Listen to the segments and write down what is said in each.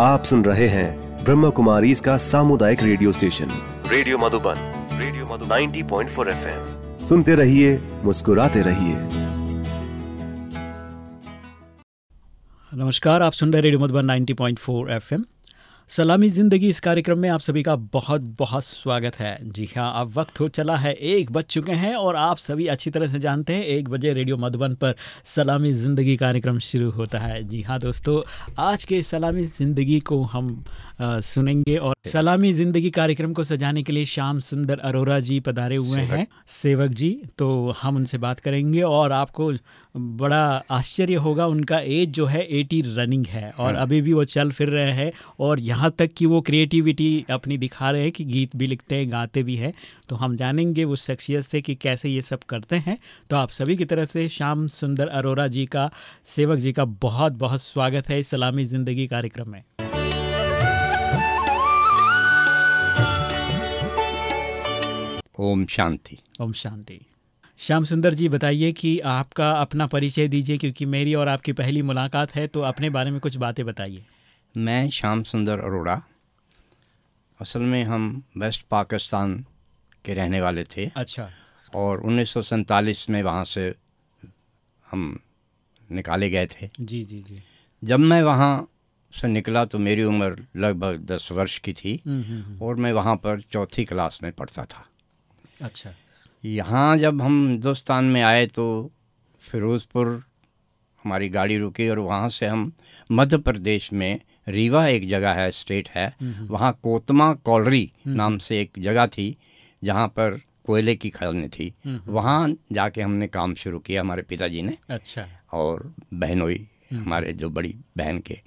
आप सुन रहे हैं ब्रह्म कुमारी इसका सामुदायिक radio station. Radio Madhuban radio Madhu 90.4 point सुनते रहिए मुस्कुराते रहिए। नमस्कार आप सुन रहे रेडियो मधुबन 90.4 एफएम। सलामी ज़िंदगी इस कार्यक्रम में आप सभी का बहुत बहुत स्वागत है। जी हाँ अब वक्त हो चला है, एक बज चुके हैं और आप सभी अच्छी तरह से जानते हैं, एक बजे रेडियो मधुबन पर सलामी ज़िंदगी कार्यक्रम शुरू होता है। जी हाँ दोस्तों, आज के सलामी ज़िंदगी को हम सुनेंगे और सलामी ज़िंदगी कार्यक्रम को सजाने के लिए श्याम सुंदर अरोरा जी पधारे हुए हैं। सेवक जी तो हम उनसे बात करेंगे और आपको बड़ा आश्चर्य होगा उनका एज जो है एटी रनिंग है और अभी भी वो चल फिर रहे हैं और यहाँ तक कि वो क्रिएटिविटी अपनी दिखा रहे हैं कि गीत भी लिखते हैं गाते भी हैं। तो हम जानेंगे उस शख्सियत से कि कैसे ये सब करते हैं। तो आप सभी की तरफ़ से श्याम सुंदर अरोरा जी का सेवक जी का बहुत बहुत स्वागत है इस सलामी ज़िंदगी कार्यक्रम में। ओम शांति। ओम शांति। श्याम सुंदर जी बताइए कि आपका अपना परिचय दीजिए क्योंकि मेरी और आपकी पहली मुलाकात है तो अपने बारे में कुछ बातें बताइए। मैं श्याम सुंदर अरोड़ा। असल में हम वेस्ट पाकिस्तान के रहने वाले थे। अच्छा। और उन्नीस में वहाँ से हम निकाले गए थे। जी जी जी। जब मैं वहाँ से निकला तो मेरी उम्र लगभग दस वर्ष की थी। हम्म, हम्म, हम्म। और मैं वहाँ पर चौथी क्लास में पढ़ता था। अच्छा। यहाँ जब हम हिंदुस्तान में आए तो फिरोज़पुर हमारी गाड़ी रुकी और वहाँ से हम मध्य प्रदेश में रीवा एक जगह है स्टेट है वहाँ कोतमा कॉलरी नाम से एक जगह थी जहाँ पर कोयले की खदानें थी। वहाँ जाके हमने काम शुरू किया हमारे पिताजी ने अच्छा। और बहनोई हमारे जो बड़ी बहन के।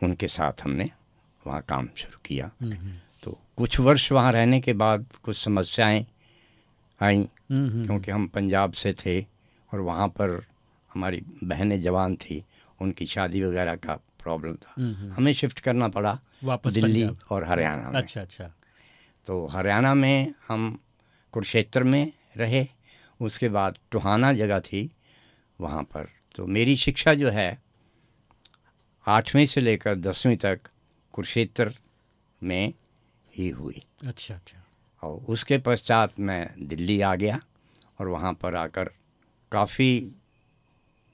उनके साथ हमने वहाँ काम शुरू किया। कुछ वर्ष वहाँ रहने के बाद कुछ समस्याएँ आई क्योंकि हम पंजाब से थे और वहाँ पर हमारी बहनें जवान थी उनकी शादी वगैरह का प्रॉब्लम था। हमें शिफ्ट करना पड़ा वापस दिल्ली और हरियाणा में। अच्छा अच्छा। तो हरियाणा में हम कुरुक्षेत्र में रहे उसके बाद टोहाना जगह थी वहाँ पर। तो मेरी शिक्षा जो है आठवीं से लेकर दसवीं तक कुरुक्षेत्र में ही हुई। अच्छा अच्छा। और उसके पश्चात मैं दिल्ली आ गया और वहाँ पर आकर काफ़ी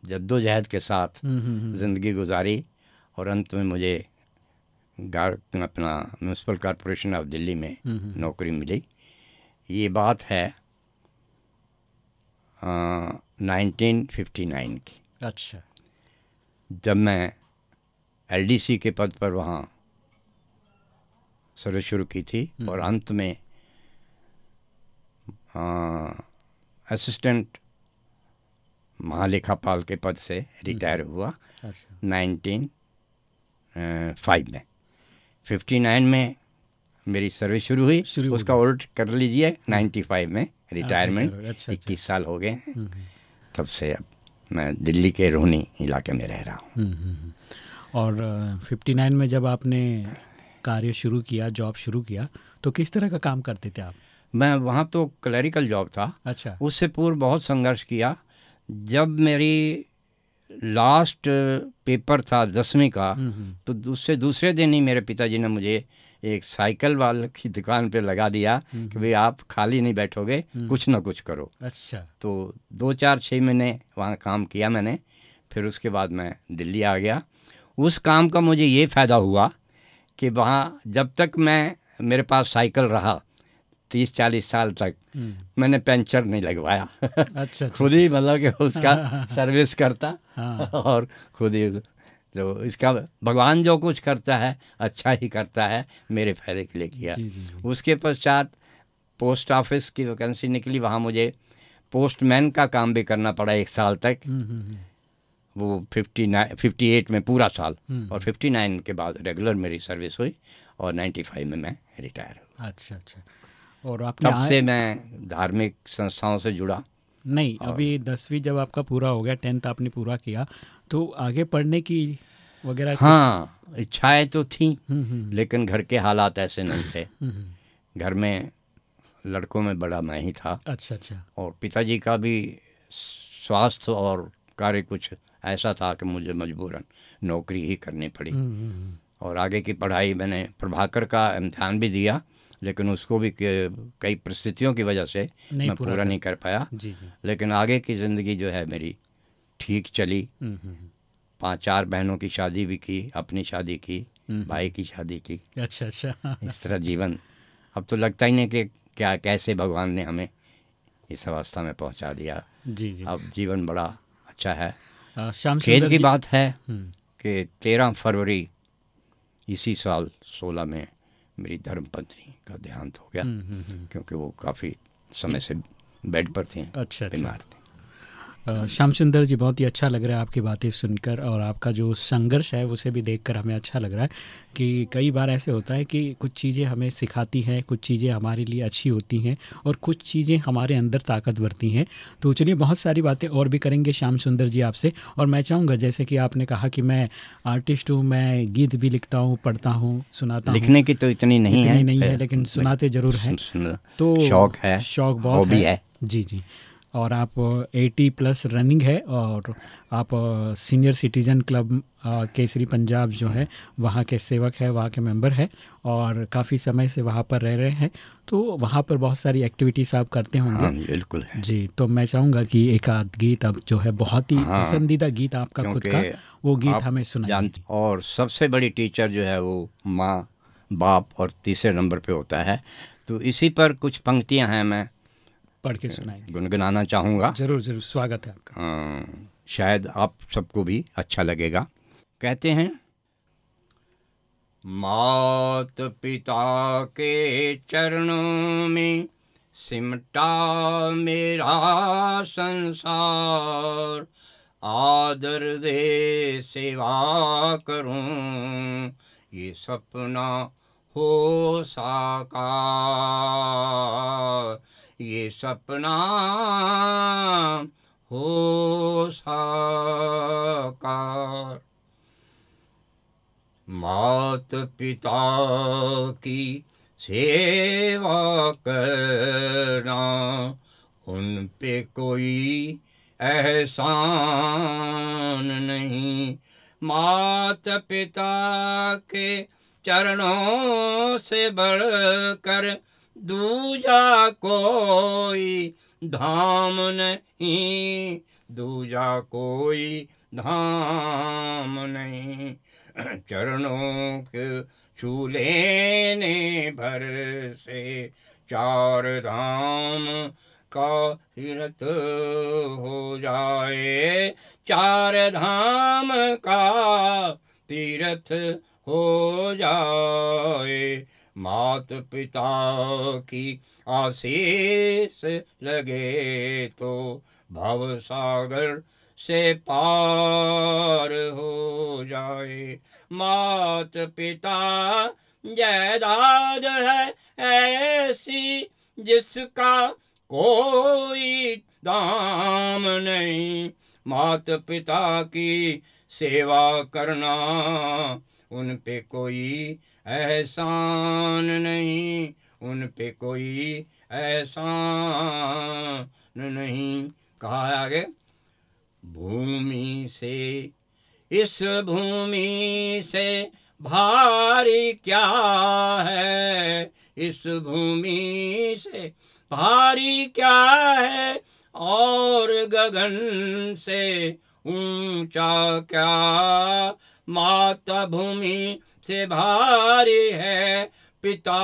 जद्दोजहद के साथ हम्म, हम्म, हम्म। ज़िंदगी गुजारी और अंत में मुझे गार अपना म्यूनसिपल कॉरपोरेशन ऑफ़ दिल्ली में। नौकरी मिली। ये बात है नाइनटीन फिफ्टी नाइन की। अच्छा। जब मैं एलडीसी के पद पर वहाँ सर्विस शुरू की थी और अंत में असिस्टेंट महालेखापाल के पद से रिटायर हुआ अच्छा। नाइनटीन फाइव में। फिफ्टी नाइन में मेरी सर्विस शुरू हुई शुरू उसका उल्ट कर लीजिए नाइन्टी फाइव में रिटायरमेंट अच्छा, अच्छा। इक्कीस साल हो गए तब से अब मैं दिल्ली के रोहनी इलाके में रह रहा हूँ। हम्म, हम्म, हम्म। और फिफ्टी नाइन में जब आपने कार्य शुरू किया जॉब शुरू किया तो किस तरह का काम करते थे आप? मैं वहाँ तो क्लरिकल जॉब था। अच्छा। उससे पूर्व बहुत संघर्ष किया। जब मेरी लास्ट पेपर था दसवीं का हम्म, हम्म। तो उससे दूसरे दिन ही मेरे पिताजी ने मुझे एक साइकिल वाले की दुकान पे लगा दिया कि भाई आप खाली नहीं बैठोगे कुछ ना कुछ करो। अच्छा। तो दो चार छः महीने वहाँ काम किया मैंने फिर उसके बाद मैं दिल्ली आ गया। उस काम का मुझे ये फ़ायदा हुआ कि वहाँ जब तक मैं मेरे पास साइकिल रहा तीस चालीस साल तक हम्म, मैंने पंचर नहीं लगवाया अच्छा अच्छा खुद ही मतलब कि उसका सर्विस करता हाँ। और खुद ही तो इसका भगवान जो कुछ करता है अच्छा ही करता है मेरे फ़ायदे के लिए किया जी, जी, जी। उसके पश्चात पोस्ट ऑफ़िस की वैकेंसी निकली वहाँ मुझे पोस्टमैन का काम भी करना पड़ा एक साल तक हम्म, हम्म। वो फिफ्टी नाइन फिफ्टी एट में पूरा साल और फिफ्टी नाइन के बाद रेगुलर मेरी सर्विस हुई और नाइन्टी फाइव में मैं रिटायर हुआ। अच्छा अच्छा। और आपने तब से मैं धार्मिक संस्थाओं से जुड़ा। नहीं अभी दसवीं जब आपका पूरा हो गया टेंथ आपने पूरा किया तो आगे पढ़ने की वगैरह हाँ इच्छाएँ तो थी हम्म, हम्म, लेकिन घर के हालात ऐसे नहीं थे। हम्म, हम्म। घर में लड़कों में बड़ा मैं ही था। अच्छा अच्छा। और पिताजी का भी स्वास्थ्य और कार्य कुछ ऐसा था कि मुझे मजबूरन नौकरी ही करनी पड़ी। हम्म, हम्म, हम्म। और आगे की पढ़ाई मैंने प्रभाकर का इम्तहान भी दिया लेकिन उसको भी कई परिस्थितियों की वजह से मैं पूरा, नहीं कर पाया। जी जी। लेकिन आगे की ज़िंदगी जो है मेरी ठीक चली। पाँच चार बहनों की शादी भी की अपनी शादी की भाई की शादी की। अच्छा अच्छा। इस तरह जीवन। अब तो लगता ही नहीं कि क्या कैसे भगवान ने हमें इस अवस्था में पहुँचा दिया। जी जी। अब जीवन बड़ा अच्छा है। खेद की बात है कि तेरह फरवरी इसी साल सोलह में मेरी धर्म पत्नी का देहांत हो गया क्योंकि वो काफ़ी समय से बेड पर थे अच्छा, अच्छा। बीमार थे। श्याम सुंदर जी बहुत ही अच्छा लग रहा है आपकी बातें सुनकर और आपका जो संघर्ष है उसे भी देखकर हमें अच्छा लग रहा है कि कई बार ऐसे होता है कि कुछ चीज़ें हमें सिखाती हैं कुछ चीज़ें हमारे लिए अच्छी होती हैं और कुछ चीज़ें हमारे अंदर ताकत भरती हैं। तो चलिए बहुत सारी बातें और भी करेंगे श्याम सुंदर जी आपसे और मैं चाहूँगा जैसे कि आपने कहा कि मैं आर्टिस्ट हूँ मैं गीत भी लिखता हूँ पढ़ता हूँ सुनाता हूँ। लिखने की तो इतनी नहीं इतनी है नहीं है लेकिन सुनाते ज़रूर हैं। तो शौक है शौक बहुत है। जी जी। और आप 80 प्लस रनिंग है और आप senior citizen club Kesari Punjab जो है वहाँ के सेवक है वहाँ के मेंबर है और काफ़ी समय से वहाँ पर रह रहे हैं। तो वहाँ पर बहुत सारी एक्टिविटीज़ आप करते होंगे। हाँ, बिल्कुल है। जी तो मैं चाहूँगा कि एक आध गीत अब जो है बहुत ही हाँ, पसंदीदा गीत आपका खुद का वो गीत हमें सुना और सबसे बड़ी टीचर जो है वो माँ बाप और तीसरे नंबर पे होता है। तो इसी पर कुछ पंक्तियाँ हैं मैं। पढ़ के सुनाएँगे। गुनगुनाना चाहूँगा। ज़रूर ज़रूर स्वागत है आपका। हाँ, शायद आप सबको भी अच्छा लगेगा। कहते हैं मात पिता के चरणों में सिमटा मेरा संसार। आदर दे सेवा करूँ ये सपना हो साकार। ये सपना हो साकार। मात पिता की सेवा करना, उन पे कोई एहसान नहीं। मात पिता के चरणों से बढ़कर दूजा कोई धाम नहीं। दूजा कोई धाम नहीं। चरणों के चूल्हे ने भर से चार धाम का तीर्थ हो जाए। चार धाम का तीर्थ हो जाए। मात पिता की आशीष लगे तो भव सागर से पार हो जाए। मात पिता जयदाद है ऐसी जिसका कोई दाम नहीं। मात पिता की सेवा करना उन पे कोई एहसान नहीं, उन पे कोई एहसान नहीं। कहा आगे, भूमि से, इस भूमि से भारी क्या है? इस भूमि से भारी क्या है? और गगन से ऊँचा क्या माता भूमि से भारी है, पिता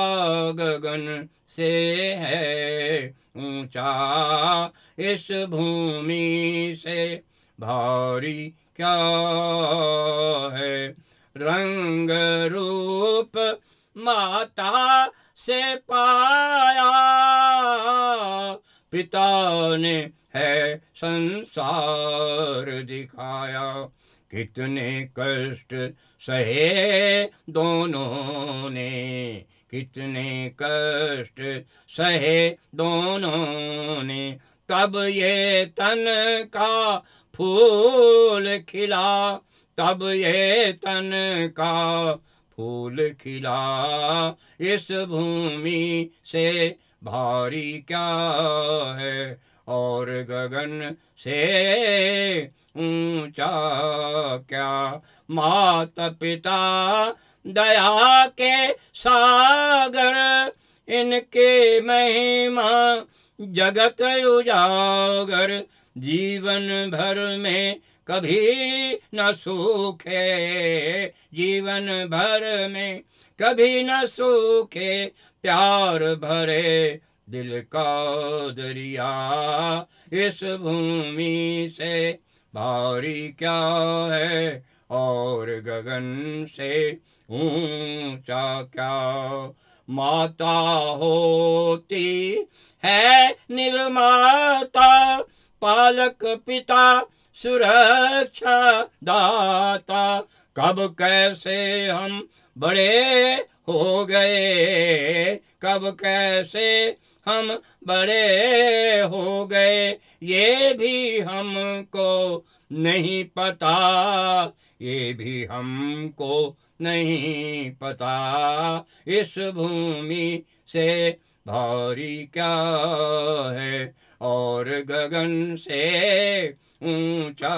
गगन से है ऊँचा। इस भूमि से भारी क्या है? रंग रूप माता से पाया पिता ने है संसार दिखाया। कितने कष्ट सहे दोनों ने, कितने कष्ट सहे दोनों ने। तब ये तन का फूल खिला, तब ये तन का फूल खिला। इस भूमि से भारी क्या है? और गगन से ऊँचा क्या माता पिता दया के सागर, इनके महिमा जगत उजागर, जीवन भर में कभी न सूखे, जीवन भर में कभी न सूखे, प्यार भरे दिल का दरिया इस भूमि से, भारी क्या है? और गगन से ऊँचा क्या? माता होती है निर्माता, पालक पिता, सुरक्षा दाता। कब कैसे हम बड़े हो गए, कब कैसे हम बड़े हो गए, ये भी हमको नहीं पता, ये भी हमको नहीं पता, इस भूमि से भारी क्या है, और गगन से ऊँचा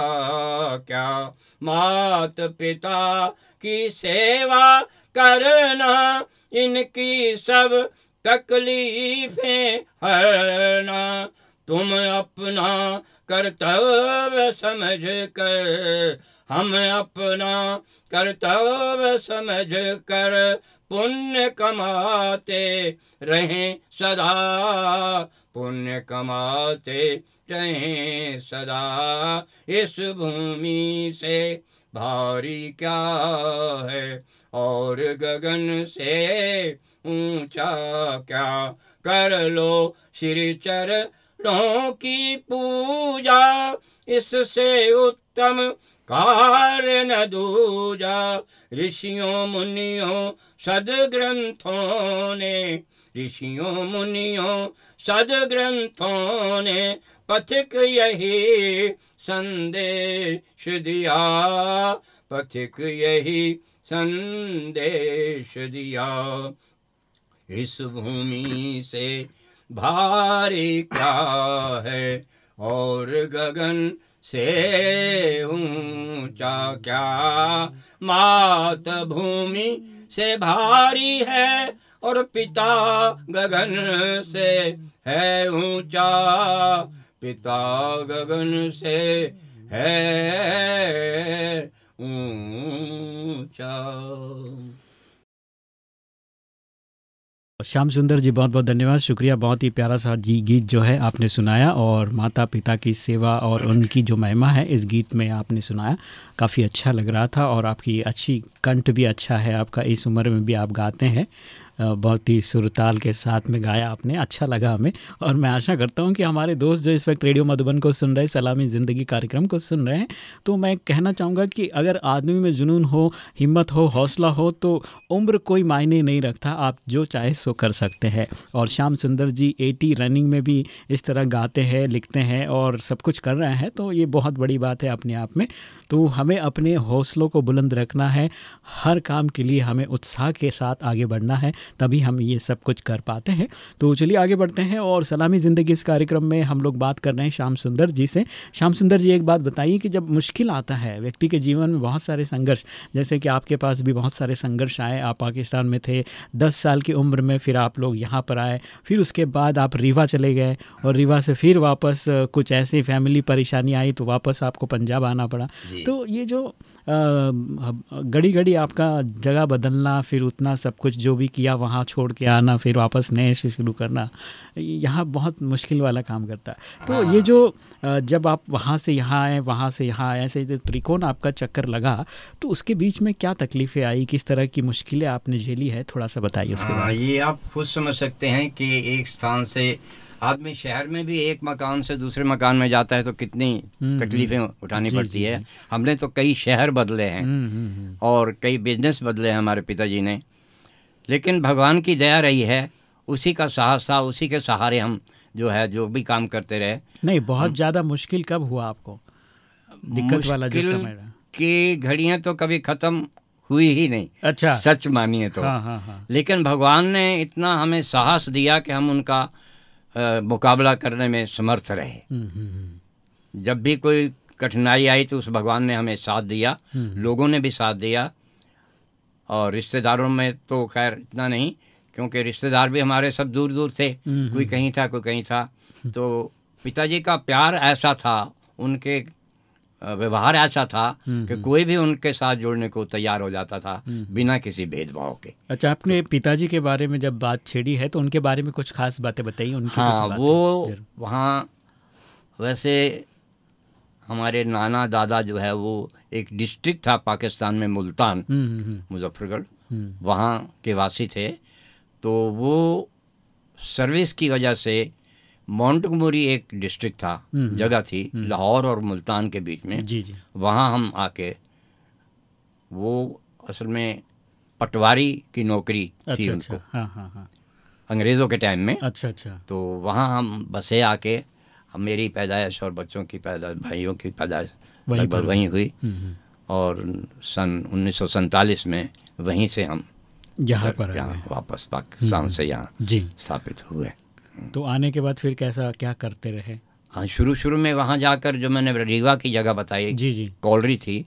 क्या, मात पिता की सेवा करना, इनकी सब तकलीफें हरना तुम अपना कर्तव्य समझ कर, हम अपना कर्तव्य समझ कर पुण्य कमाते रहें सदा, पुण्य कमाते रहें सदा। इस भूमि से भारी क्या है? और गगन से ऊँचा क्या कर लो श्री चरणों की पूजा। इससे उत्तम कार्य न दूजा। ऋषियों, मुनियों, सदग्रंथों ने, ऋषियों, मुनियों, सदग्रंथों ने पथिक यही संदेश दिया। पथिक यही संदेश दिया। इस भूमि से भारी क्या है? और गगन से ऊँचा क्या? मात भूमि से भारी है और पिता गगन से है ऊँचा? पिता गगन से है ऊँचा। श्याम सुंदर जी, बहुत बहुत धन्यवाद। शुक्रिया, बहुत ही प्यारा सा जी, गीत जो है आपने सुनाया और माता पिता की सेवा और उनकी जो महिमा है, इस गीत में आपने सुनाया। काफ़ी अच्छा लग रहा था और आपकी अच्छी कंठ भी अच्छा है, आपका इस उम्र में भी आप गाते हैं। बहुत ही सुरताल के साथ में गाया आपने अच्छा लगा हमें। और मैं आशा करता हूँ कि हमारे दोस्त जो इस वक्त रेडियो मधुबन को सुन रहे सलामी ज़िंदगी कार्यक्रम को सुन रहे हैं तो मैं कहना चाहूँगा कि अगर आदमी में जुनून हो, हिम्मत हो, हौसला हो तो उम्र कोई मायने नहीं रखता, आप जो चाहे सो कर सकते हैं। और श्याम सुंदर जी एटी रनिंग में भी इस तरह गाते हैं, लिखते हैं और सब कुछ कर रहे हैं तो ये बहुत बड़ी बात है अपने आप में। तो हमें अपने हौसलों को बुलंद रखना है, हर काम के लिए हमें उत्साह के साथ आगे बढ़ना है तभी हम ये सब कुछ कर पाते हैं। तो चलिए आगे बढ़ते हैं और सलामी ज़िंदगी इस कार्यक्रम में हम लोग बात कर रहे हैं श्याम सुंदर जी से। श्याम सुंदर जी एक बात बताइए कि जब मुश्किल आता है व्यक्ति के जीवन में बहुत सारे संघर्ष जैसे कि आपके पास भी बहुत सारे संघर्ष आए आप पाकिस्तान में थे दस साल की उम्र में फिर आप लोग यहाँ पर आए फिर उसके बाद आप रीवा चले गए और रीवा से फिर वापस कुछ ऐसी फैमिली परेशानी आई तो वापस आपको पंजाब आना पड़ा। तो ये जो घड़ी घड़ी आपका जगह बदलना फिर उतना सब कुछ जो भी किया वहाँ छोड़ के आना फिर वापस नए से शुरू करना यहाँ बहुत मुश्किल वाला काम करता है। तो ये जो जब आप वहाँ से यहाँ आए वहाँ से यहाँ आए ऐसे जो त्रिकोण आपका चक्कर लगा तो उसके बीच में क्या तकलीफ़ें आई? किस तरह की मुश्किलें आपने झेली है? थोड़ा सा बताइए उसके बाद ये आप खुद समझ सकते हैं कि एक स्थान से आदमी शहर में भी एक मकान से दूसरे मकान में जाता है तो कितनी हम्म, हम्म। तकलीफें उठानी जी, पड़ती जी, है। हमने तो कई शहर बदले हैं हम्म, और कई बिज़नेस बदले हैं हमारे पिताजी ने। लेकिन भगवान की दया रही है उसी का साहस उसी के सहारे हम जो है जो भी काम करते रहे। नहीं बहुत ज़्यादा मुश्किल कब हुआ आपको? दिक्कत वाला जो समय की घड़ियाँ तो कभी ख़त्म हुई ही नहीं। अच्छा। सच मानिए तो। हाँ, हाँ, हाँ. लेकिन भगवान ने इतना हमें साहस दिया कि हम उनका आ, मुकाबला करने में समर्थ रहे। हम्म, हम्म, हम्म। जब भी कोई कठिनाई आई तो उस भगवान ने हमें साथ दिया। लोगों ने भी साथ दिया। और रिश्तेदारों में तो खैर इतना नहीं क्योंकि रिश्तेदार भी हमारे सब दूर दूर थे। हम्म, कोई कहीं था कोई कहीं था। तो पिताजी का प्यार ऐसा था उनके व्यवहार ऐसा था हम्म, कि कोई भी उनके साथ जुड़ने को तैयार हो जाता था बिना किसी भेदभाव के। अच्छा आपने तो, पिताजी के बारे में जब बात छेड़ी है तो उनके बारे में कुछ खास बातें बताइए उनकी हाँ वो वहाँ वैसे हमारे नाना दादा जो है वो एक डिस्ट्रिक्ट था पाकिस्तान में मुल्तान हम्म, हम्म, हम्म, मुजफ्फरगढ़। वहाँ के वासी थे। तो वो सर्विस की वजह से मोंटगमोरी एक डिस्ट्रिक्ट था। जगह थी लाहौर और मुल्तान के बीच में। जी जी। वहाँ हम आके वो असल में पटवारी की नौकरी अच्छा, थी अच्छा उनको। अच्छा हाँ हाँ हाँ। अंग्रेज़ों के टाइम में। अच्छा अच्छा। तो वहाँ हम बसे आके हम मेरी पैदाइश और बच्चों की पैदाइश भाइयों की पैदाइश लगभग वहीं हुई। हम्म, हम्म, और सन उन्नीस में वहीं से हम यहाँ पर यहाँ वापस पाकिस्तान से यहाँ जी। स्थापित हुए। तो आने के बाद फिर कैसा क्या करते रहे? हाँ शुरू शुरू में वहाँ जाकर जो मैंने रीवा की जगह बताई जी जी। कॉलरी थी।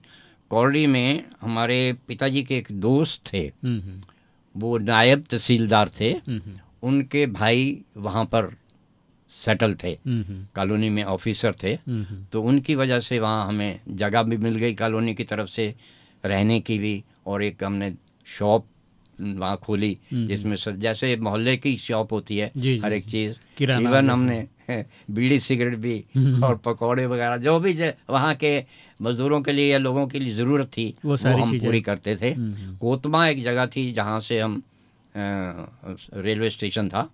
कॉलरी में हमारे पिताजी के एक दोस्त थे। हम्म, हम्म, वो नायब तहसीलदार थे। हम्म, हम्म, उनके भाई वहाँ पर सेटल थे। कॉलोनी में ऑफिसर थे। तो उनकी वजह से वहाँ हमें जगह भी मिल गई कॉलोनी की तरफ़ से रहने की भी और एक हमने शॉप वहाँ खोली जिसमें जैसे मोहल्ले की शॉप होती है जी, हर एक चीज़। इवन हमने बीड़ी सिगरेट भी और पकौड़े वगैरह जो भी वहाँ के मजदूरों के लिए या लोगों के लिए ज़रूरत थी वो सारी वो हम पूरी करते थे। कोतमा एक जगह थी जहाँ से हम रेलवे स्टेशन था।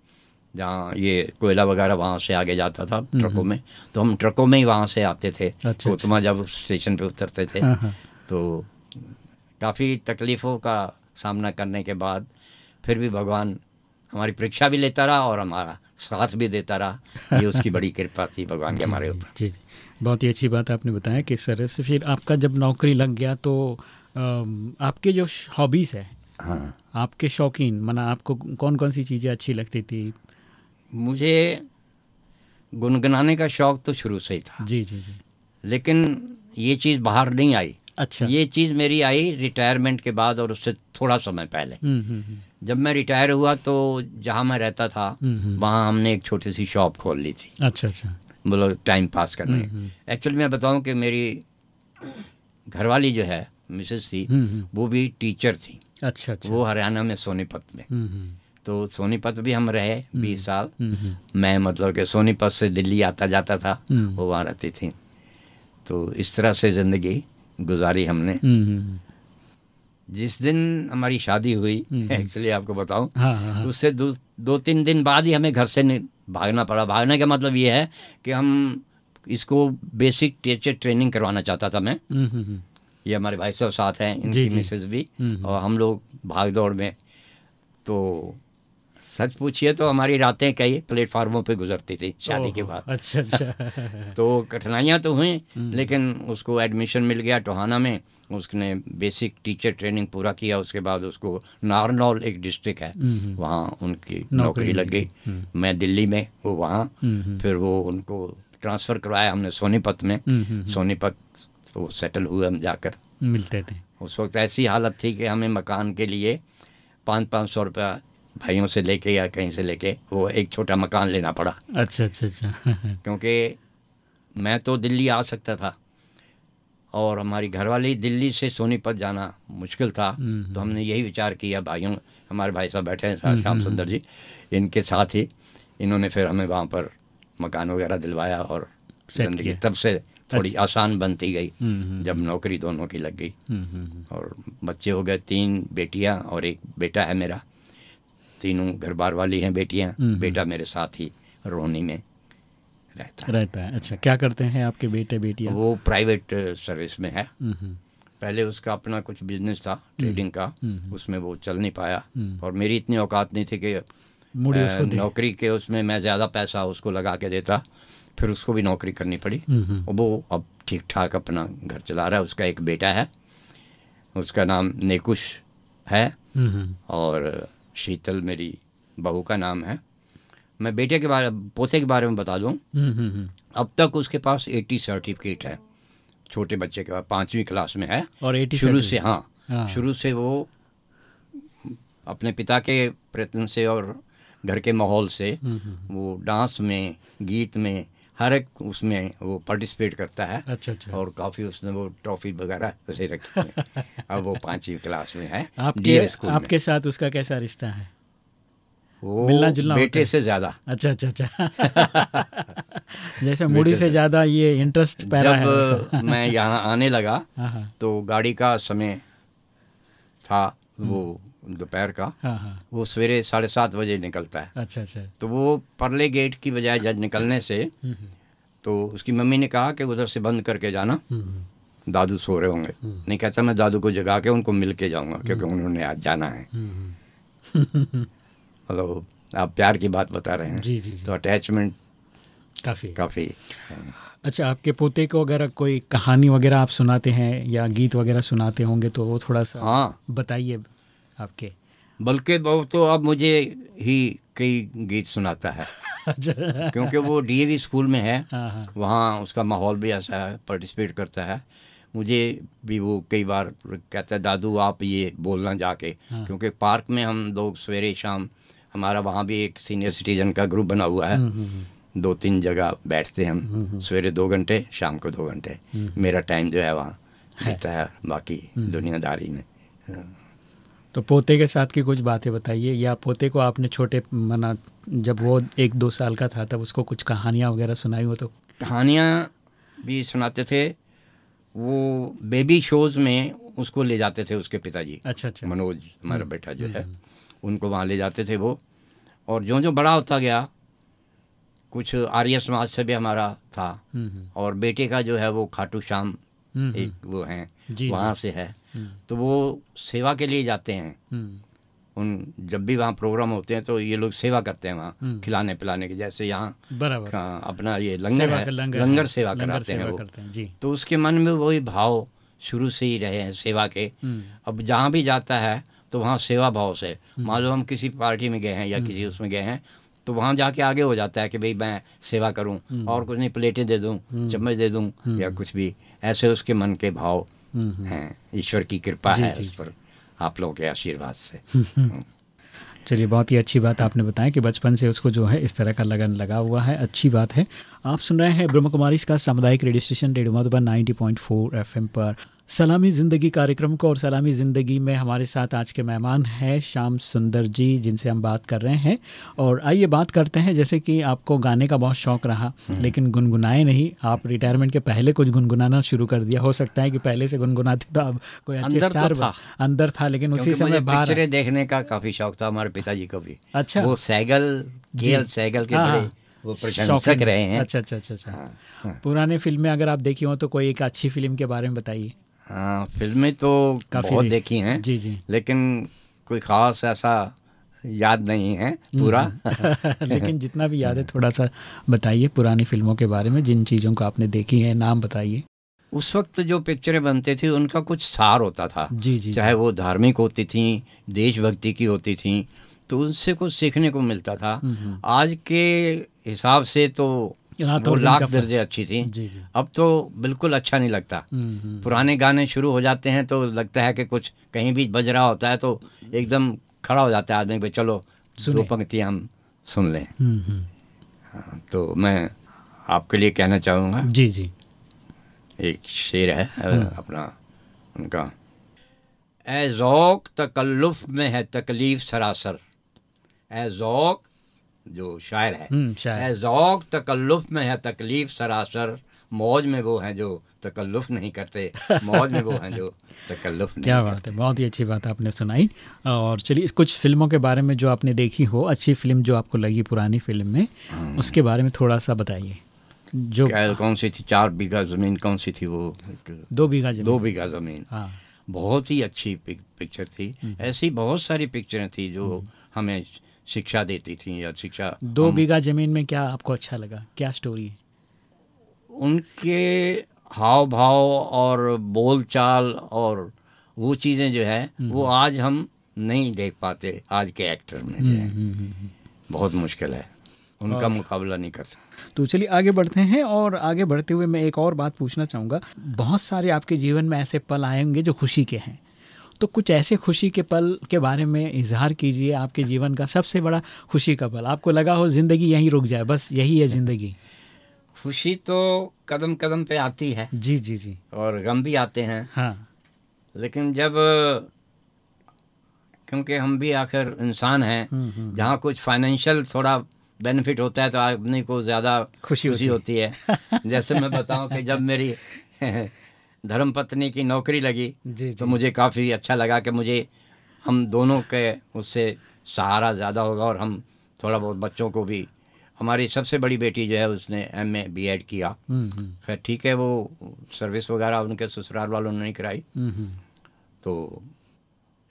जहाँ ये कोयला वगैरह वहाँ से आगे जाता था ट्रकों में तो हम ट्रकों में ही वहाँ से आते थे अच्छा। कोतमा जब स्टेशन पे उतरते थे हाँ, हाँ। तो काफ़ी तकलीफ़ों का सामना करने के बाद फिर भी भगवान हमारी परीक्षा भी लेता रहा और हमारा साथ भी देता रहा। ये उसकी बड़ी कृपा थी भगवान के हमारे ऊपर। जी जी। बहुत ही अच्छी बात आपने बताया किस तरह से फिर आपका जब नौकरी लग गया तो आपके जो हॉबीज़ है हाँ। आपके शौकीन मना आपको कौन कौन सी चीज़ें अच्छी लगती थी? मुझे गुनगुनाने का शौक़ तो शुरू से ही था। जी जी जी। लेकिन ये चीज़ बाहर नहीं आई। अच्छा। ये चीज़ मेरी आई रिटायरमेंट के बाद और उससे थोड़ा समय पहले। हम्म, हम्म, हम्म, जब मैं रिटायर हुआ तो जहाँ मैं रहता था। वहाँ हमने एक छोटी सी शॉप खोल ली थी। अच्छा अच्छा। मतलब टाइम पास करने। एक्चुअली मैं बताऊँ कि मेरी घरवाली जो है मिसेस थी वो भी टीचर थी। अच्छा अच्छा। वो हरियाणा में सोनीपत में। तो सोनीपत भी हम रहे बीस साल। हम्म, हम्म, मैं मतलब कि सोनीपत से दिल्ली आता जाता था हम्म। वो वहाँ रहती थी। तो इस तरह से ज़िंदगी गुजारी हमने। हम्म, हम्म, जिस दिन हमारी शादी हुई हम्म। एक्चुअली आपको बताऊँ हाँ हाँ हाँ। उससे दो दो तीन दिन बाद ही हमें घर से भागना पड़ा। भागने का मतलब ये है कि हम इसको बेसिक टीचर ट्रेनिंग करवाना चाहता था मैं। हम्म, हम्म, हम्म, ये हमारे भाई साहब साथ हैं इनकी जी। मिसेस भी हम्म। और हम लोग भाग दौड़ में। तो सच पूछिए तो हमारी रातें कई प्लेटफार्मों पे गुजरती थी शादी के बाद। अच्छा अच्छा। तो कठिनाइयाँ तो हुई हम्म। लेकिन उसको एडमिशन मिल गया टोहाना में। उसने बेसिक टीचर ट्रेनिंग पूरा किया उसके बाद उसको नारनौल एक डिस्ट्रिक्ट है हम्म, वहाँ उनकी नौकरी लग। गई हम्म। मैं दिल्ली में वो वहाँ। फिर वो उनको ट्रांसफ़र करवाया हमने सोनीपत में। सोनीपत तो सेटल हुए हम जाकर। मिलते थे। उस वक्त ऐसी हालत थी कि हमें मकान के लिए पाँच पाँच सौ रुपया भाइयों से लेके या कहीं से लेके वो एक छोटा मकान लेना पड़ा। अच्छा अच्छा अच्छा। क्योंकि मैं तो दिल्ली आ सकता था और हमारी घरवाली दिल्ली से सोनीपत जाना मुश्किल था। हम्म, तो हमने यही विचार किया भाइयों हमारे भाई साहब बैठे हैं श्याम सुंदर जी इनके साथ ही इन्होंने फिर हमें वहाँ पर मकान वगैरह दिलवाया और ज़िंदगी तब से थोड़ी आसान बनती गई हम्म, हम्म, जब नौकरी दोनों की लग गई। हम्म, हम्म, और बच्चे हो गए तीन बेटियाँ और एक बेटा है मेरा। तीनों घर बार वाली हैं बेटियाँ। हम्म। बेटा मेरे साथ ही रोहनी में रहता है। रहता है। अच्छा क्या करते हैं आपके बेटे बेटियाँ? वो प्राइवेट सर्विस में है। हम्म, हम्म, पहले उसका अपना कुछ बिज़नेस था ट्रेडिंग का। हम्म। उसमें वो चल नहीं पाया। हम्म। और मेरी इतनी औकात नहीं थी कि नौकरी के उसमें मैं ज़्यादा पैसा उसको लगा के देता फिर उसको भी नौकरी करनी पड़ी। हम्म, हम्म, और वो अब ठीक ठाक अपना घर चला रहा है। उसका एक बेटा है। उसका नाम नेकुश है। हम्म, हम्म, और शीतल मेरी बहू का नाम है। मैं बेटे के बारे पोते के बारे में बता दूँ। हम्म, हम्म, हम्म। अब तक उसके पास एटी सर्टिफिकेट है। छोटे बच्चे के पास पाँचवीं क्लास में है। और एटी शुरू से हाँ हाँ। शुरू से वो अपने पिता के प्रयत्न से और घर के माहौल से वो डांस में गीत में हर एक उसमें वो पार्टिसिपेट करता है। अच्छा अच्छा। और काफ़ी उसने वो ट्रॉफी वगैरह ले रखी है। अब वो पांचवी क्लास में है आपके आपके साथ उसका कैसा रिश्ता है? वो मिलना जुलना बेटे से ज़्यादा। अच्छा अच्छा अच्छा। जैसे मुड़ी से ज़्यादा ये इंटरेस्ट पैदा है जब मैं यहाँ आने लगा हाँ हाँ। तो गाड़ी का समय था वो दोपहर का हाँ हाँ। वो सवेरे साढ़े सात बजे निकलता है। अच्छा अच्छा। तो वो परले गेट की बजाय जब निकलने से हम्म, हम्म, तो उसकी मम्मी ने कहा कि उधर से बंद करके जाना हम्म, दादू सो रहे होंगे। नहीं कहता मैं दादू को जगा के उनको मिल के जाऊँगा क्योंकि उन्होंने आज जाना है। मतलब आप प्यार की बात बता रहे हैं। जी जी जी। तो अटैचमेंट काफ़ी। काफ़ी अच्छा आपके पोते को अगर कोई कहानी वगैरह आप सुनाते हैं या गीत वगैरह सुनाते होंगे तो वो थोड़ा सा हाँ। बताइए। आपके। बल्कि वो तो अब मुझे ही कई गीत सुनाता है। अच्छा। क्योंकि वो डीएवी स्कूल में है हाँ हाँ। वहाँ उसका माहौल भी ऐसा है पार्टिसिपेट करता है। मुझे भी वो कई बार कहता है दादू आप ये बोलना जाके। हाँ। क्योंकि पार्क में हम लोग सवेरे शाम हमारा वहाँ भी एक सीनियर सिटीजन का ग्रुप बना हुआ है। हम्म, हम्म, दो तीन जगह बैठते हैं हम सवेरे दो घंटे शाम को दो घंटे। मेरा टाइम जो है वहाँ रहता है बाकी दुनियादारी में। तो पोते के साथ की कुछ बातें बताइए या पोते को आपने छोटे मना जब वो एक दो साल का था तब उसको कुछ कहानियाँ वगैरह सुनाई हो तो? कहानियाँ भी सुनाते थे। वो बेबी शोज़ में उसको ले जाते थे उसके पिताजी। अच्छा अच्छा। मनोज हमारा बेटा जो है उनको वहाँ ले जाते थे वो। और जो जो बड़ा होता गया कुछ आर्य समाज से भी हमारा था। हम्म, हम्म, और बेटे का जो है वो खाटू श्याम हम्म, एक वो हैं वहाँ से है। हम्म, तो वो सेवा के लिए जाते हैं। हम्म, उन जब भी वहाँ प्रोग्राम होते हैं तो ये लोग सेवा करते हैं वहाँ हम्म। खिलाने पिलाने के जैसे यहाँ बराबर। हाँ, अपना ये लंगर सेवा है लंगर लंगर सेवा लंगर कराते हैं सेवा वो। करते हैं जी। तो उसके मन में वही भाव शुरू से ही रहे हैं सेवा के। हम्म, अब जहाँ भी जाता है तो वहाँ सेवा भाव से मान लो हम किसी पार्टी में गए हैं या किसी उसमें गए हैं तो वहाँ जाके आगे हो जाता है कि भाई मैं सेवा करूँ और कुछ नहीं प्लेटें दे दूँ चम्मच दे दूँ या कुछ भी। ऐसे उसके मन के भाव हम्म, हम्म। हैं। ईश्वर की कृपा है इस पर आप लोगों के आशीर्वाद से। चलिए बहुत ही अच्छी बात आपने बताया कि बचपन से उसको जो है इस तरह का लगन लगा हुआ है। अच्छी बात है। आप सुन रहे हैं ब्रह्म कुमारी का सामुदायिक radio station radio Madhuban 90.4 FM पर। सलामी ज़िंदगी कार्यक्रम को और सलामी ज़िंदगी में हमारे साथ आज के मेहमान हैं श्याम सुंदर जी जिनसे हम बात कर रहे हैं। और आइए बात करते हैं जैसे कि आपको गाने का बहुत शौक रहा लेकिन गुनगुनाए नहीं। आप रिटायरमेंट के पहले कुछ गुनगुनाना शुरू कर दिया। हो सकता है कि पहले से गुनगुनाते तो अब कोई अच्छे अंदर तो स्टार था। अंदर था लेकिन उसी समय बाहर देखने का काफ़ी शौक था हमारे पिताजी को भी। अच्छा। वो सैगल सैगल के हाँ। वो प्रशंसक रहे हैं। अच्छा अच्छा अच्छा अच्छा। हाँ, हाँ। पुराने फ़िल्में अगर आप देखी हो तो कोई एक अच्छी फ़िल्म के बारे में बताइए। हाँ फ़िल्में तो काफ़ी बहुत देखी हैं जी जी। लेकिन कोई खास ऐसा याद नहीं है पूरा। हम्म। लेकिन जितना भी याद है थोड़ा सा बताइए पुरानी फ़िल्मों के बारे में जिन चीज़ों को आपने देखी है नाम बताइए। उस वक्त जो पिक्चरें बनती थी उनका कुछ सार होता था। जी जी चाहे वो धार्मिक होती थी देशभक्ति की होती थी तो उनसे कुछ सीखने को मिलता था। हम्म, आज के हिसाब से तो वो लाख दर्जे अच्छी थी। जी जी। अब तो बिल्कुल अच्छा नहीं लगता। हम्म, हम्म, पुराने गाने शुरू हो जाते हैं तो लगता है कि कुछ कहीं भी बज रहा होता है तो एकदम खड़ा हो जाता है आदमी पे चलो दो। पंक्तियाँ हम सुन लें। हम्म, हाँ, तो मैं आपके लिए कहना चाहूँगा। जी जी। एक शेर है अपना उनका। ए तकल्लुफ़ में है तकलीफ़ सरासर। ए जो शायर है। हम्म, ज़ौक तकल्लुफ़ में है तकलीफ़ सरासर मौज में वो हैं जो तकल्लुफ़ नहीं करते मौज में वो हैं जो तकल्लुफ़ नहीं क्या करते। बात है बहुत ही अच्छी बात आपने सुनाई। और चलिए कुछ फ़िल्मों के बारे में जो आपने देखी हो अच्छी फ़िल्म जो आपको लगी पुरानी फ़िल्म में उसके बारे में थोड़ा सा बताइए। जो कौन सी थी? चार बीघा ज़मीन कौन सी थी वो? दो बीघा दो बीघा ज़मीन। हाँ। बहुत ही अच्छी पिक, पिक्चर थी। ऐसी बहुत सारी पिक्चरें थी जो हमें शिक्षा देती थी या शिक्षा दो बीघा ज़मीन में क्या आपको अच्छा लगा? क्या स्टोरी है उनके हाव भाव और बोल चाल और वो चीज़ें जो है वो आज हम नहीं देख पाते आज के एक्टर में है। हम्म, हम्म, हम्म। बहुत मुश्किल है। उनका मुकाबला नहीं कर सकते। तो चलिए आगे बढ़ते हैं और आगे बढ़ते हुए मैं एक और बात पूछना चाहूँगा। बहुत सारे आपके जीवन में ऐसे पल आएँगे जो खुशी के हैं। तो कुछ ऐसे खुशी के पल के बारे में इजहार कीजिए आपके जीवन का सबसे बड़ा खुशी का पल। आपको लगा हो ज़िंदगी यहीं रुक जाए बस यही है ज़िंदगी। खुशी तो कदम कदम पे आती है। जी जी जी। और गम भी आते हैं। हाँ। लेकिन जब क्योंकि हम भी आखिर इंसान हैं हम्म, हम्म। जहाँ कुछ फाइनेंशियल थोड़ा बेनिफिट होता है तो आदमी को ज़्यादा खुशी खुशी होती है। जैसे मैं बताऊँ कि जब मेरी धर्म पत्नी की नौकरी लगी जी जी। तो मुझे काफ़ी अच्छा लगा कि मुझे हम दोनों के उससे सहारा ज़्यादा होगा और हम थोड़ा बहुत बच्चों को भी हमारी सबसे बड़ी बेटी जो है उसने एम ए बी एड किया। हम्म, हम्म, खैर ठीक है वो सर्विस वगैरह उनके ससुराल वालों ने नहीं कराई। हम्म, तो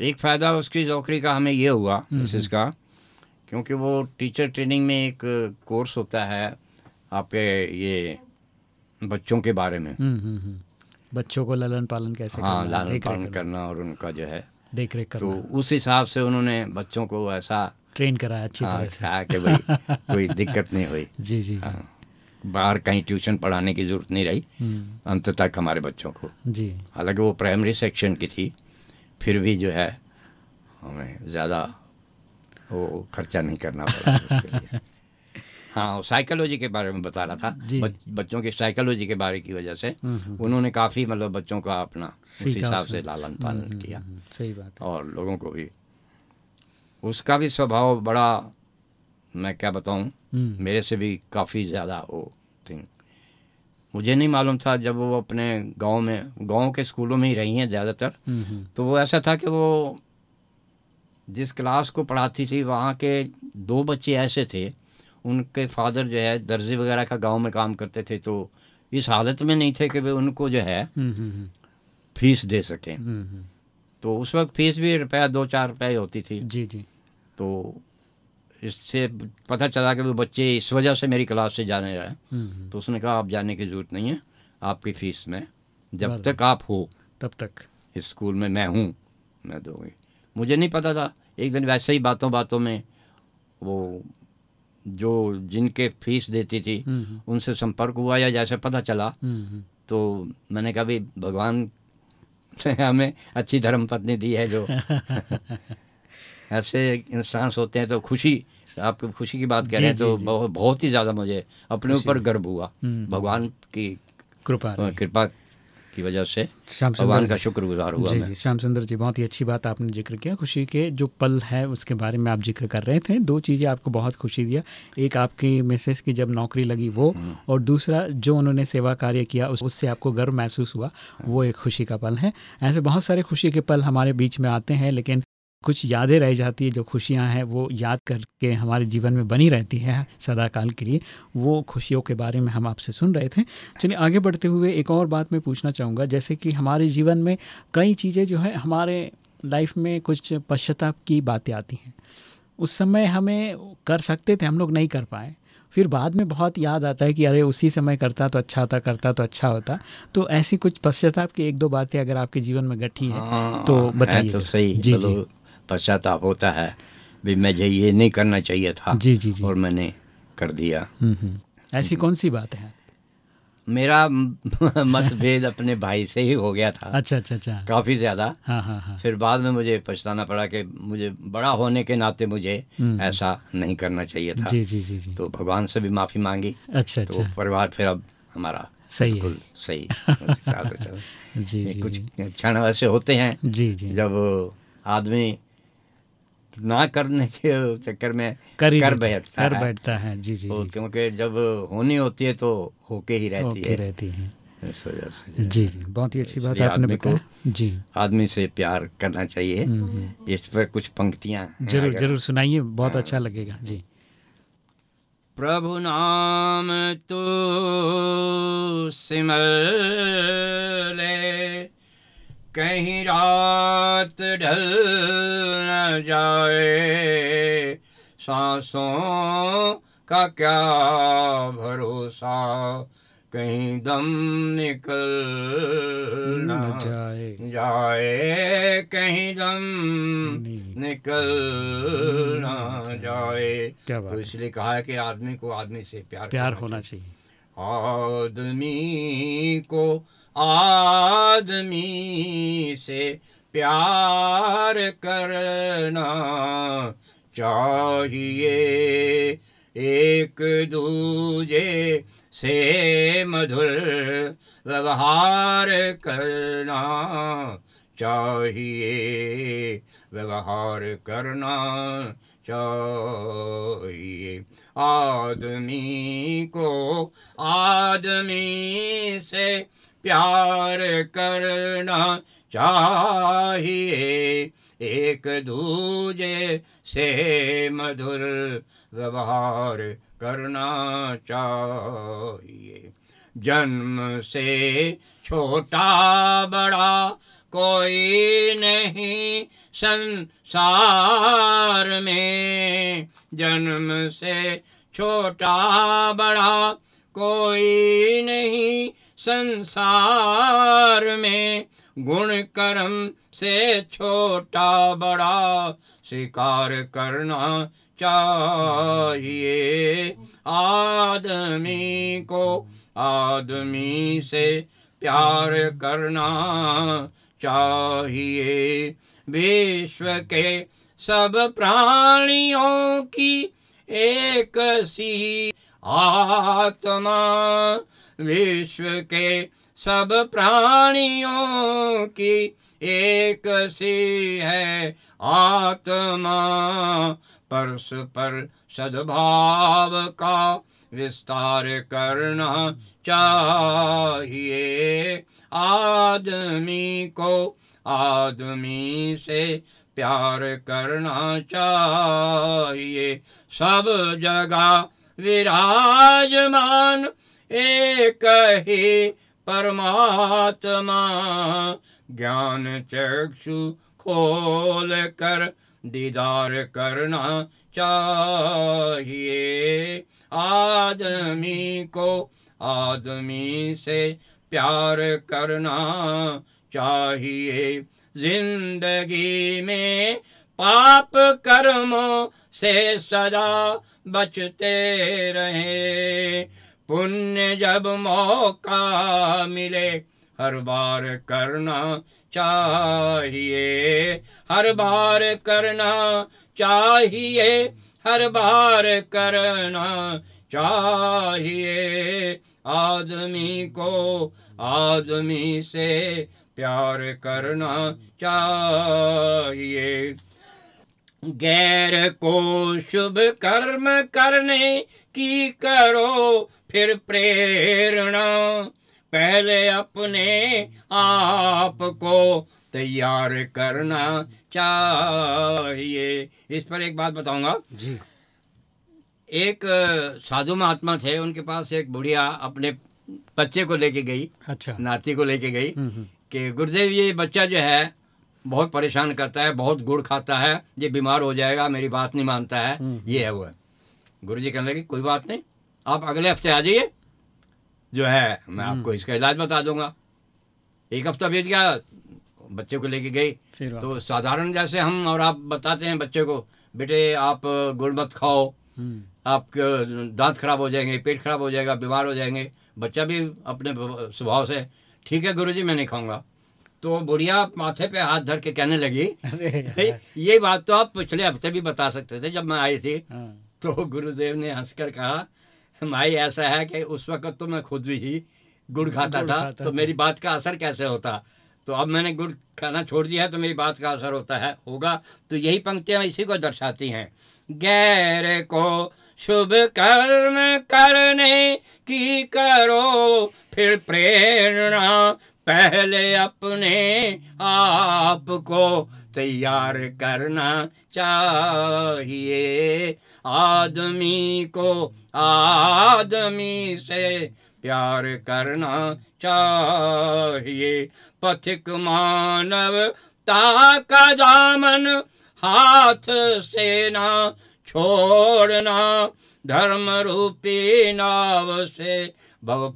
एक फ़ायदा उसकी नौकरी का हमें ये हुआ मिसिस का क्योंकि वो टीचर ट्रेनिंग में एक कोर्स होता है आपके ये बच्चों के बारे में। बच्चों को लालन पालन कैसे हाँ करना, लालन पालन करना, करना और उनका जो है देख रेख तो उस हिसाब से उन्होंने बच्चों को ऐसा ट्रेन कराया अच्छी हाँ, तरह से। कि भाई कोई दिक्कत नहीं हुई। जी जी जी। हाँ, बाहर कहीं ट्यूशन पढ़ाने की ज़रूरत नहीं रही। हम्म, अंत तक हमारे बच्चों को। जी। हालाँकि वो प्राइमरी सेक्शन की थी फिर भी जो है हमें ज़्यादा वो खर्चा नहीं करना पड़ा उसके लिए। हाँ साइकोलॉजी के बारे में बता रहा था। बच, बच्चों की साइकोलॉजी के बारे की वजह से हम्म, हम्म, उन्होंने काफ़ी मतलब बच्चों का अपना उस हिसाब से लालन पालन हम्म, किया। सही बात है। और लोगों को भी। उसका भी स्वभाव बड़ा मैं क्या बताऊँ मेरे से भी काफ़ी ज़्यादा वो थिंग मुझे नहीं मालूम था जब वो अपने गाँव में गाँव के स्कूलों में ही रही हैं ज़्यादातर। तो वो ऐसा था कि वो जिस क्लास को पढ़ाती थी वहाँ के दो बच्चे ऐसे थे उनके फादर जो है दर्जी वगैरह का गाँव में काम करते थे तो इस हालत में नहीं थे कि वे उनको जो है हम्म, हम्म, फ़ीस दे सकें। हम्म, हम्म, तो उस वक्त फ़ीस भी रुपया दो चार रुपये होती थी। जी जी। तो इससे पता चला कि वो बच्चे इस वजह से मेरी क्लास से जाने रहे हम्म, हम्म, तो उसने कहा आप जाने की ज़रूरत नहीं है आपकी फ़ीस में जब तक आप हो तब तक। इस स्कूल में मैं हूँ मैं दूँगी। मुझे नहीं पता था एक दिन वैसे ही बातों बातों में वो जो जिनके फ़ीस देती थी हम्म, हम्म, उनसे संपर्क हुआ या जैसे पता चला हम्म, तो मैंने कहा भी भगवान ने हमें अच्छी धर्म पत्नी दी है जो ऐसे इंसान होते हैं तो खुशी आप खुशी की बात कह रहे हैं तो बहुत बहुत ही ज़्यादा मुझे अपने ऊपर गर्व हुआ। भगवान की कृपा कृपा की वजह से भगवान का का शुक्रगुजार हुआ जी जी श्याम सुंदर जी बहुत ही अच्छी बात आपने ज़िक्र किया। खुशी के जो पल है उसके बारे में आप ज़िक्र कर रहे थे। दो चीज़ें आपको बहुत खुशी दिया। एक आपकी मिसेस की जब नौकरी लगी वो हम्म। और दूसरा जो उन्होंने सेवा कार्य किया उससे आपको गर्व महसूस हुआ। वो एक खुशी का पल है। ऐसे बहुत सारे खुशी के पल हमारे बीच में आते हैं लेकिन कुछ यादें रह जाती है जो खुशियाँ हैं वो याद करके हमारे जीवन में बनी रहती है सदा काल के लिए। वो खुशियों के बारे में हम आपसे सुन रहे थे। चलिए आगे बढ़ते हुए एक और बात मैं पूछना चाहूँगा। जैसे कि हमारे जीवन में कई चीज़ें जो है हमारे लाइफ में कुछ पश्चाताप की बातें आती हैं। उस समय हमें कर सकते थे हम लोग नहीं कर पाए। फिर बाद में बहुत याद आता है कि अरे उसी समय करता तो अच्छा होता करता तो अच्छा होता। तो ऐसी कुछ पश्चाताप की एक दो बातें अगर आपके जीवन में गठी हैं हाँ, तो बताइए तो सही। जी जी। पश्चाताप होता है। भी मुझे ये नहीं करना चाहिए था। जी जी जी। और मैंने कर दिया। हम्म, हम्म। ऐसी कौन सी बात है? मेरा मतभेद अपने भाई से ही हो गया था। अच्छा अच्छा अच्छा। काफ़ी ज़्यादा। हाँ हाँ हाँ। फिर बाद में मुझे पछताना पड़ा कि मुझे बड़ा होने के नाते मुझे हम्म। ऐसा नहीं करना चाहिए था। जी जी जी जी। तो भगवान से भी माफ़ी मांगी। अच्छा तो अच्छा। परिवार फिर अब हमारा सही है। सही जी जी कुछ क्षण ऐसे होते हैं जी जी। जब आदमी ना करने के चक्कर में कर ही कर है, बैठता कर बैठता है जी जी तो क्योंकि जब होनी होती है तो होके ही रहती है। रहती है। इस वजह से जी जी बहुत ही अच्छी बात इसलिए आपने बताया जी। आदमी से प्यार करना चाहिए। हम्म, हम्म। इस पर कुछ पंक्तियाँ हैं ज़रूर ज़रूर सुनाइए बहुत अच्छा लगेगा जी। प्रभु नाम तो सिमर ले। कहीं रात ढल न जाए सांसों का क्या भरोसा कहीं दम निकल न जाए। जाए कहीं दम निकल न जाए। क्या तो इसलिए कहा है कि आदमी को आदमी से प्यार प्यार होना चाहिए। चाहिए। आदमी को आदमी से प्यार करना चाहिए। एक दूजे से मधुर व्यवहार करना चाहिए। व्यवहार करना चाहिए। आदमी को आदमी से प्यार करना चाहिए। एक दूजे से मधुर व्यवहार करना चाहिए। जन्म से छोटा बड़ा कोई नहीं, संसार में जन्म से छोटा बड़ा कोई नहीं संसार में गुण कर्म से छोटा बड़ा स्वीकार करना चाहिए। आदमी को आदमी से प्यार करना चाहिए। विश्व के सब प्राणियों की एक सी आत्मा विश्व के सब प्राणियों की एक सी है आत्मा। परस्पर सद्भाव का विस्तार करना चाहिए। आदमी को आदमी से प्यार करना चाहिए। सब जगह विराजमान एक ही परमात्मा ज्ञान चक्षु खोल कर, दीदार करना चाहिए। आदमी को आदमी से प्यार करना चाहिए। ज़िंदगी में पाप कर्मों से सदा बचते रहे। पुण्य जब मौका मिले, हर बार करना चाहिए। हर बार करना चाहिए, हर बार करना चाहिए। आदमी को आदमी से प्यार करना चाहिए। गैर को शुभ कर्म करने की करो फिर प्रेरणा पहले अपने आप को तैयार करना चाहिए। इस पर एक बात बताऊँगा। जी। एक साधु महात्मा थे उनके पास एक बुढ़िया अपने बच्चे को लेके गई अच्छा। नाती को लेके गई हम्म, हम्म, कि गुरुदेव ये बच्चा जो है बहुत परेशान करता है बहुत गुड़ खाता है ये बीमार हो जाएगा मेरी बात नहीं मानता है हम्म। ये है वो। है गुरु जी कहने लगे कोई बात नहीं आप अगले हफ़्ते आ जाइए। जो है मैं हम्म। आपको इसका इलाज बता दूँगा। एक हफ़्ता बीत गया बच्चे को लेके गई। तो साधारण जैसे हम और आप बताते हैं बच्चे को बेटे आप गुड़ मत खाओ। हम्म, आपके दांत खराब हो जाएँगे पेट खराब हो जाएगा बीमार हो जाएँगे। बच्चा भी अपने स्वभाव से ठीक है गुरुजी मैं नहीं खाऊँगा। तो बुढ़िया माथे पे हाथ धर के कहने लगी ये बात तो आप पिछले हफ़्ते भी बता सकते थे जब मैं आई थी। हाँ, तो गुरुदेव ने हंसकर कहा माई ऐसा है कि उस वक्त तो मैं खुद ही गुड़ खाता गुड़ था खाता तो मेरी बात का असर कैसे होता? तो अब मैंने गुड़ खाना छोड़ दिया है तो मेरी बात का असर होता है होगा। तो यही पंक्तियाँ इसी को दर्शाती हैं। गैर को शुभ कर्म करने की करो फिर प्रेरणा पहले अपने आप को तैयार करना चाहिए। आदमी को आदमी से प्यार करना चाहिए। पथिक मानव का दामन हाथ से ना छोड़ना। धर्म रूपी नाव से भव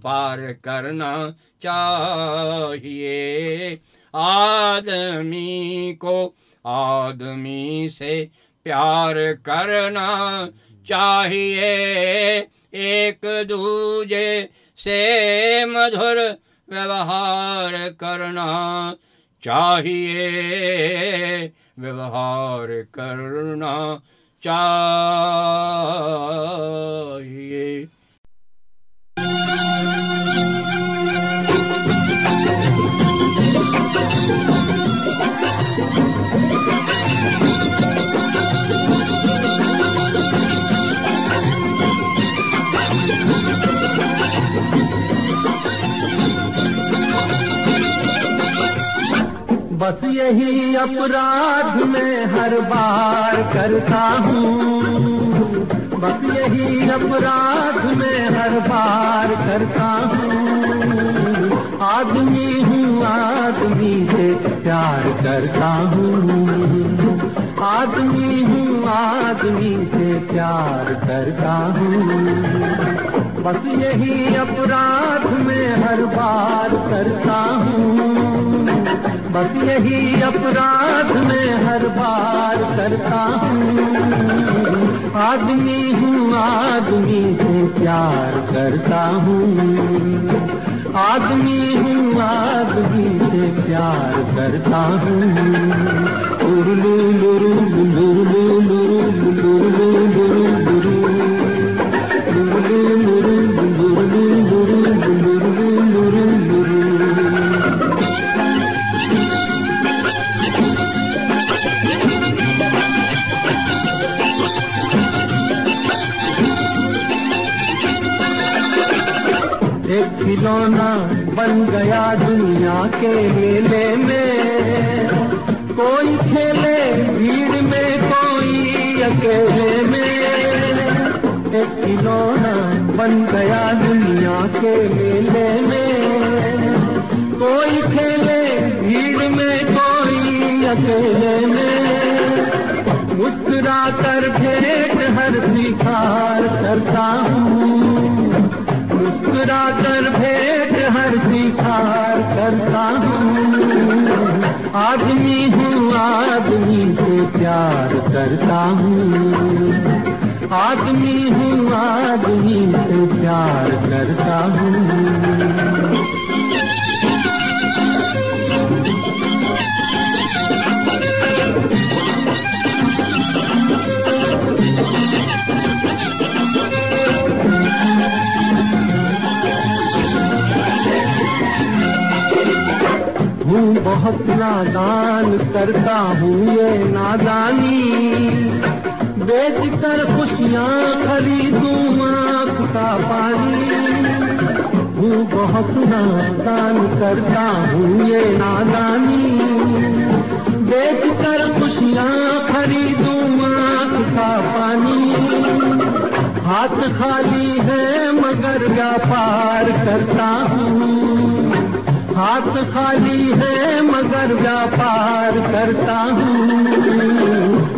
करना चाहिए। आदमी को आदमी से प्यार करना चाहिए। एक दूजे से मधुर व्यवहार करना चाहिए। व्यवहार करना चाहिए बस यही अपराध मैं हर बार करता हूँ। बस यही अपराध मैं हर बार करता हूँ। आदमी हूँ, आदमी से प्यार करता हूँ। आदमी हूँ, आदमी से प्यार करता हूँ। बस यही अपराध मैं हर बार करता हूँ। बस यही अपराध मैं हर बार करता हूँ आदमी हूँ आदमी से प्यार करता हूँ आदमी हूँ आदमी से प्यार करता हूँ खिलौना बन गया दुनिया के मेले में। कोई खेले भीड़ में, कोई अकेले में। एक खिलौना बन गया दुनिया के मेले में। कोई खेले भीड़ में, कोई अकेले में। मुस्कुरा कर भेंट हर स्वीकार करता हूँ। मुस्कुरा कर भेंट हर स्वीकार करता हूँ। आदमी हूँ, आदमी से प्यार करता हूँ। आदमी हूँ, आदमी से प्यार करता हूँ। हूँ, बहुत नादान करता हूँ ये नादानी बेच कर खुशियाँ खरीदूं आँख का पानी। हूँ, बहुत नादान करता हूँ ये नादानी बेच कर खुशियाँ खरीदूं आँख का पानी। हाथ खाली है, मगर व्यापार करता हूँ। हाथ खाली है मगर व्यापार करता हूँ।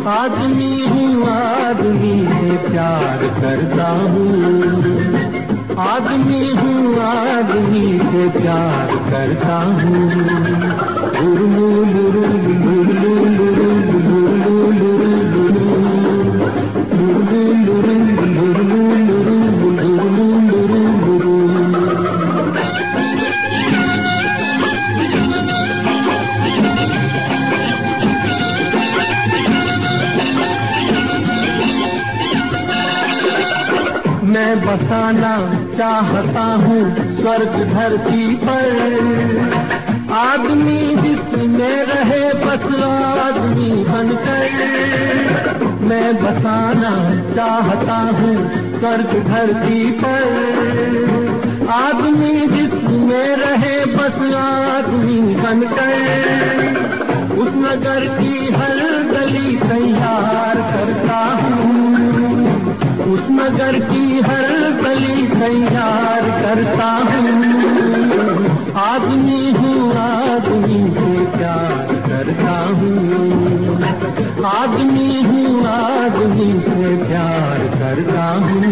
आदमी हूँ आदमी से प्यार करता हूँ। आदमी हूँ आदमी से प्यार करता हूँ बसाना चाहता हूँ स्वर्ग धरती पर। आदमी जिसमें रहे बस आदमी बनकर। मैं बसाना चाहता हूँ स्वर्ग धरती पर। आदमी जिसमें रहे बस आदमी बनकर। उस नगर की हर गली तैयार करता हूँ। नगर की हर गली तैयार करता हूँ। आदमी हूँ, आदमी से प्यार करता हूँ। आदमी हूँ, आदमी से प्यार करता हूँ।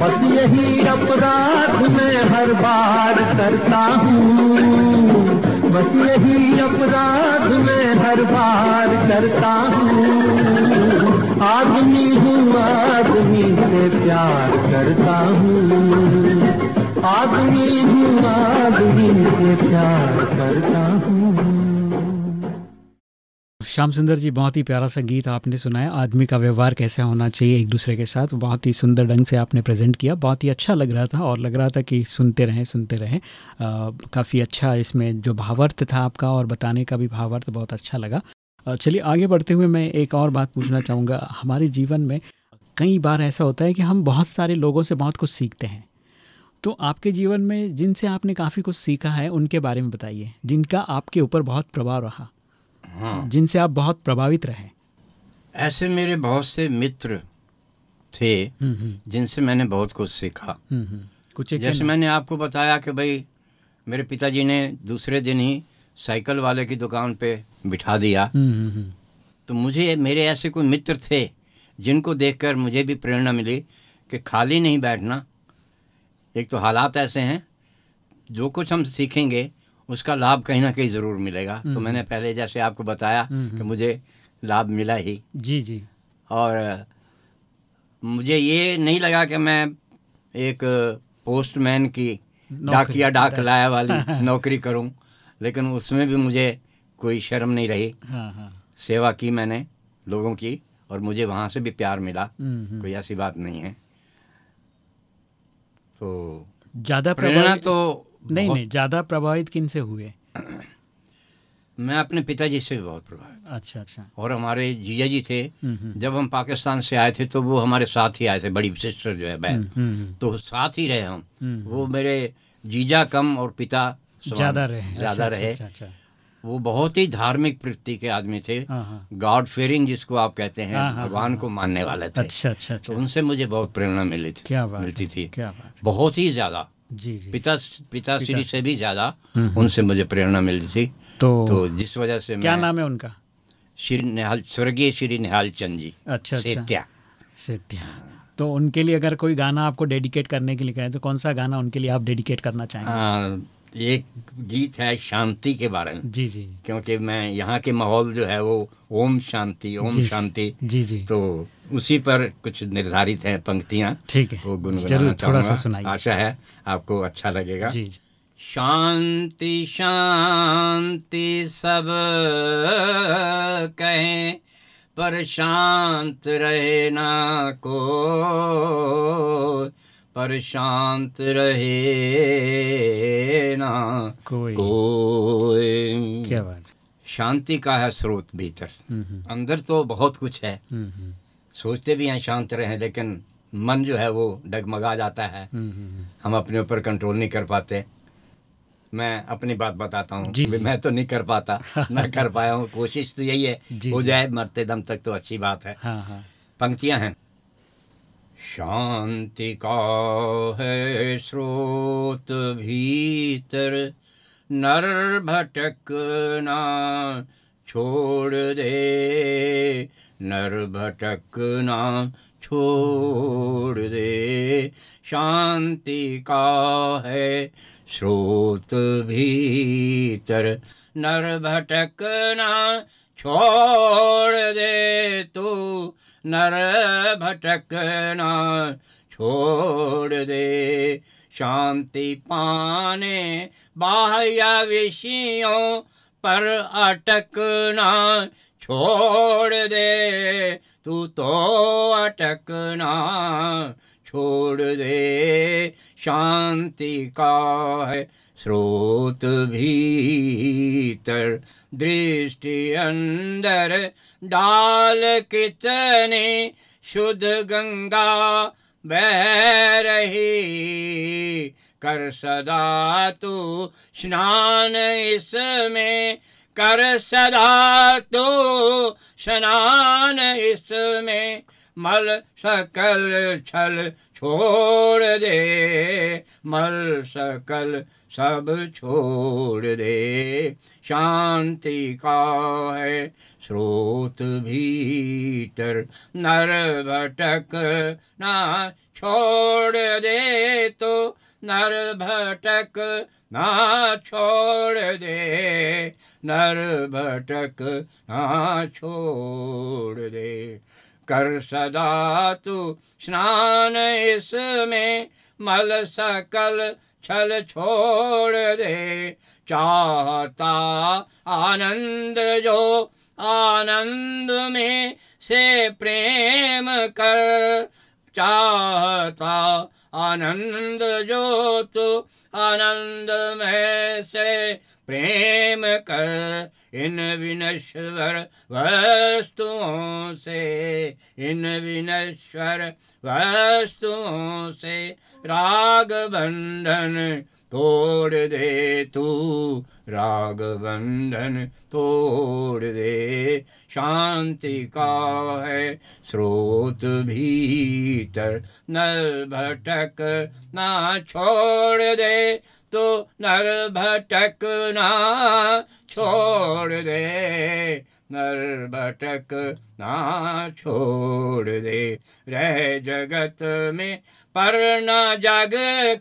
बस यही अपराध मैं हर बार करता हूँ। बस यही अपराध मैं हर बार करता हूँ। आदमी हूँ आदमी से प्यार करता हूँ। आदमी हूँ आदमी से प्यार करता हूँ श्याम सुंदर जी, बहुत ही प्यारा सा गीत आपने सुनाया आदमी का व्यवहार कैसे होना चाहिए एक दूसरे के साथ? बहुत ही सुंदर ढंग से आपने प्रेजेंट किया। बहुत ही अच्छा लग रहा था और लग रहा था कि सुनते रहें सुनते रहें। काफ़ी अच्छा इसमें जो भावार्थ था आपका और बताने का भी भावार्थ बहुत अच्छा लगा। चलिए आगे बढ़ते हुए मैं एक और बात पूछना चाहूँगा। हमारे जीवन में कई बार ऐसा होता है कि हम बहुत सारे लोगों से बहुत कुछ सीखते हैं। तो आपके जीवन में जिनसे आपने काफ़ी कुछ सीखा है, उनके बारे में बताइए, जिनका आपके ऊपर बहुत प्रभाव रहा। हाँ जिनसे आप बहुत प्रभावित रहे। ऐसे मेरे बहुत से मित्र थे हम्म, हम्म, जिनसे मैंने बहुत कुछ सीखा। हम्म। कुछ जैसे मैंने आपको बताया कि भाई मेरे पिताजी ने दूसरे दिन ही साइकिल वाले की दुकान पे बिठा दिया। तो मुझे मेरे ऐसे कोई मित्र थे जिनको देखकर मुझे भी प्रेरणा मिली कि खाली नहीं बैठना। एक तो हालात ऐसे हैं जो कुछ हम सीखेंगे उसका लाभ कहीं ना कहीं ज़रूर मिलेगा। तो मैंने पहले जैसे आपको बताया हम्म, कि मुझे लाभ मिला ही। जी जी। और मुझे ये नहीं लगा कि मैं एक पोस्टमैन की नौकरी- डाकिया डाक लाया वाली नौकरी करूँ लेकिन उसमें भी मुझे कोई शर्म नहीं रही। हाँ हाँ। सेवा की मैंने लोगों की और मुझे वहाँ से भी प्यार मिला। हम्म, हम्म। कोई ऐसी बात नहीं है। तो ज़्यादा प्रेरणा तो नहीं नहीं ज़्यादा प्रभावित किन से हुए? मैं अपने पिताजी से भी बहुत प्रभावित अच्छा अच्छा। और हमारे जीजा जी थे। हम्म, हम्म, जब हम पाकिस्तान से आए थे तो वो हमारे साथ ही आए थे बड़ी सिस्टर जो है बहन। हम्म, तो साथ ही रहे हम। वो मेरे जीजा कम और पिता ज़्यादा रहे ज़्यादा अच्छा, रहे। अच्छा, अच्छा, अच्छा। वो बहुत ही धार्मिक प्रवृत्ति के आदमी थे। हाँ हाँ। गॉड फेयरिंग जिसको आप कहते हैं हाँ, हाँ, भगवान हाँ, को मानने वाले थे। अच्छा अच्छा तो उनसे मुझे बहुत प्रेरणा मिली थी क्या बात मिलती थी। क्या बात बहुत ही ज़्यादा। जी जी। पिता पिता श्री से भी ज़्यादा हम्म, उनसे मुझे प्रेरणा मिली थी। तो, तो जिस वजह से क्या नाम है उनका? श्री निहाल स्वर्गीय श्री निहाल चंद जी। अच्छा सेत्या सेत्या। सत्या। तो उनके लिए अगर कोई गाना आपको डेडिकेट करने के लिए कहें तो कौन सा गाना उनके लिए आप डेडिकेट करना चाहेंगे? आ, एक गीत है शांति के बारे में। जी जी। क्योंकि मैं यहाँ के माहौल जो है वो ओम शांति ओम शांति। जी जी। तो उसी पर कुछ निर्धारित है पंक्तियाँ। ठीक है। वो गुनगुनाना ज़रूर थोड़ा सा। सुनाइए। आशा है आपको अच्छा लगेगा। जी जी। शांति शांति सब कहें पर शांत रहे ना को पर शांत रहे ना। कोई कोई क्या बात शांति का है स्रोत भीतर। हम्म, हम्म, अंदर तो बहुत कुछ है। हम्म, सोचते भी हैं शांत रहें लेकिन मन जो है वो डगमगा जाता है। हम अपने ऊपर कंट्रोल नहीं कर पाते। मैं अपनी बात बताता हूँ। मैं तो नहीं कर पाता ना कर पाया हूँ। कोशिश तो यही है हो जाए मरते दम तक तो अच्छी बात है। हाँ हाँ। पंक्तियाँ हैं। शांति का है स्रोत भीतर। नर भटकना छोड़ दे। नर भटकना छोड़ दे। शांति का है स्रोत भीतर। नर भटकना छोड़ दे तू। नर भटकना छोड़ दे। शांति पाने बाह्य विषयों पर अटकना छोड़ दे। तू तो अटकना छोड़ दे। शांति का है स्रोत भीतर दृष्टि अंदर डाल कितने शुद्ध गंगा बह रही। कर सदा तू स्नान इसमें, कर सदा तू स्नान इसमें। मल सकल छल छोड़ दे, मल सकल सब छोड़ दे। शांति का है स्रोत भीतर, नर भटक ना छोड़ दे तो नर भटक ना छोड़ दे, नर भटक ना छोड़ दे। कर सदा तू स्नान इसमें मल सकल छल छोड़ दे। चाहता आनंद जो आनंद में से प्रेम कर। चाहता आनंद जो तू आनंद में से प्रेम कर इन विनश्वर वस्तुओं से इन विनश्वर वस्तुओं से राग बंधन तोड़ दे तू राग बंधन तोड़ दे शांति का है स्रोत भीतर, नर भटक ना छोड़ दे तो नर भटक ना छोड़ दे नर भटक ना छोड़ दे रह जगत में पर न जग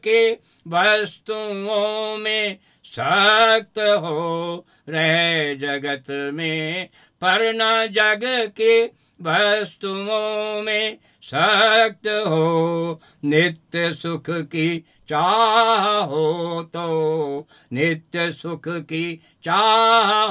के वस्तुओं में सक्त हो रहे जगत में। पर न जग के वस्तुओं में सक्त हो नित्य सुख की चाह तो नित्य सुख की चाह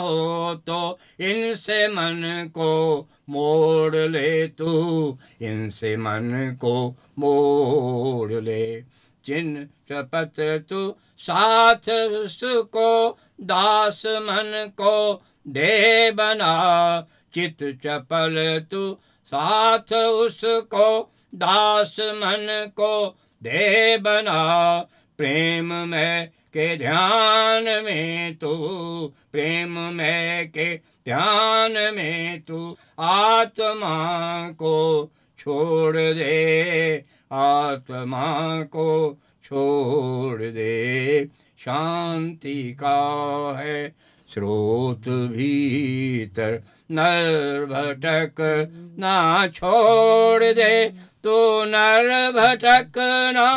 तो इनसे मन को मोड़ ले तू, इनसे मन को मोड़ ले। चिन्ह चपत तू, साथ उसको, दास मन को दे बना। चित चपल तू, साथ उसको, दास मन को दे बना प्रेम में के ध्यान में तू, प्रेम में के ध्यान में तू, आत्मा को छोड़ दे, आत्मा को छोड़ दे। शांति का है स्रोत भीतर नर भटक ना छोड़ दे तो नर भटक ना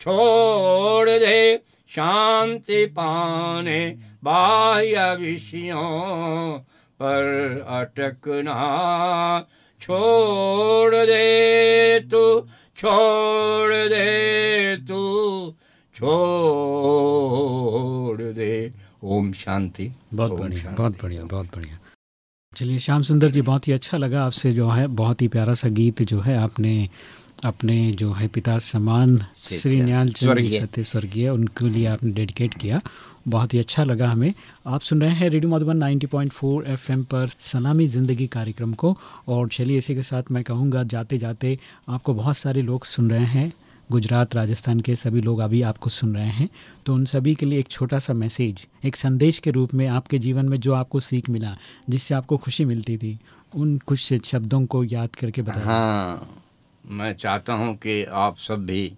छोड़ दे। शांति पाने बाह्य विषयों पर अटकना छोड़ दे, तू छोड़ दे, तू छोड़ दे। ओम शांति। बहुत बढ़िया बहुत बढ़िया बहुत बढ़िया। चलिए श्याम सुंदर जी बहुत ही अच्छा लगा आपसे जो है बहुत ही प्यारा सा गीत जो है आपने अपने जो है पिता समान श्री न्याल चंद। सत्य स्वर्गीय उनके लिए आपने डेडिकेट किया। बहुत ही अच्छा लगा हमें। आप सुन रहे हैं रेडियो मधुबन 90.4 एफएम पर सलामी ज़िंदगी कार्यक्रम को। और चलिए इसी के साथ मैं कहूँगा जाते जाते आपको बहुत सारे लोग सुन रहे हैं। गुजरात राजस्थान के सभी लोग अभी आपको सुन रहे हैं। तो उन सभी के लिए एक छोटा सा मैसेज एक संदेश के रूप में आपके जीवन में जो आपको सीख मिला जिससे आपको खुशी मिलती थी उन कुछ शब्दों को याद करके बताएँ हाँ मैं चाहता हूँ कि आप सब भी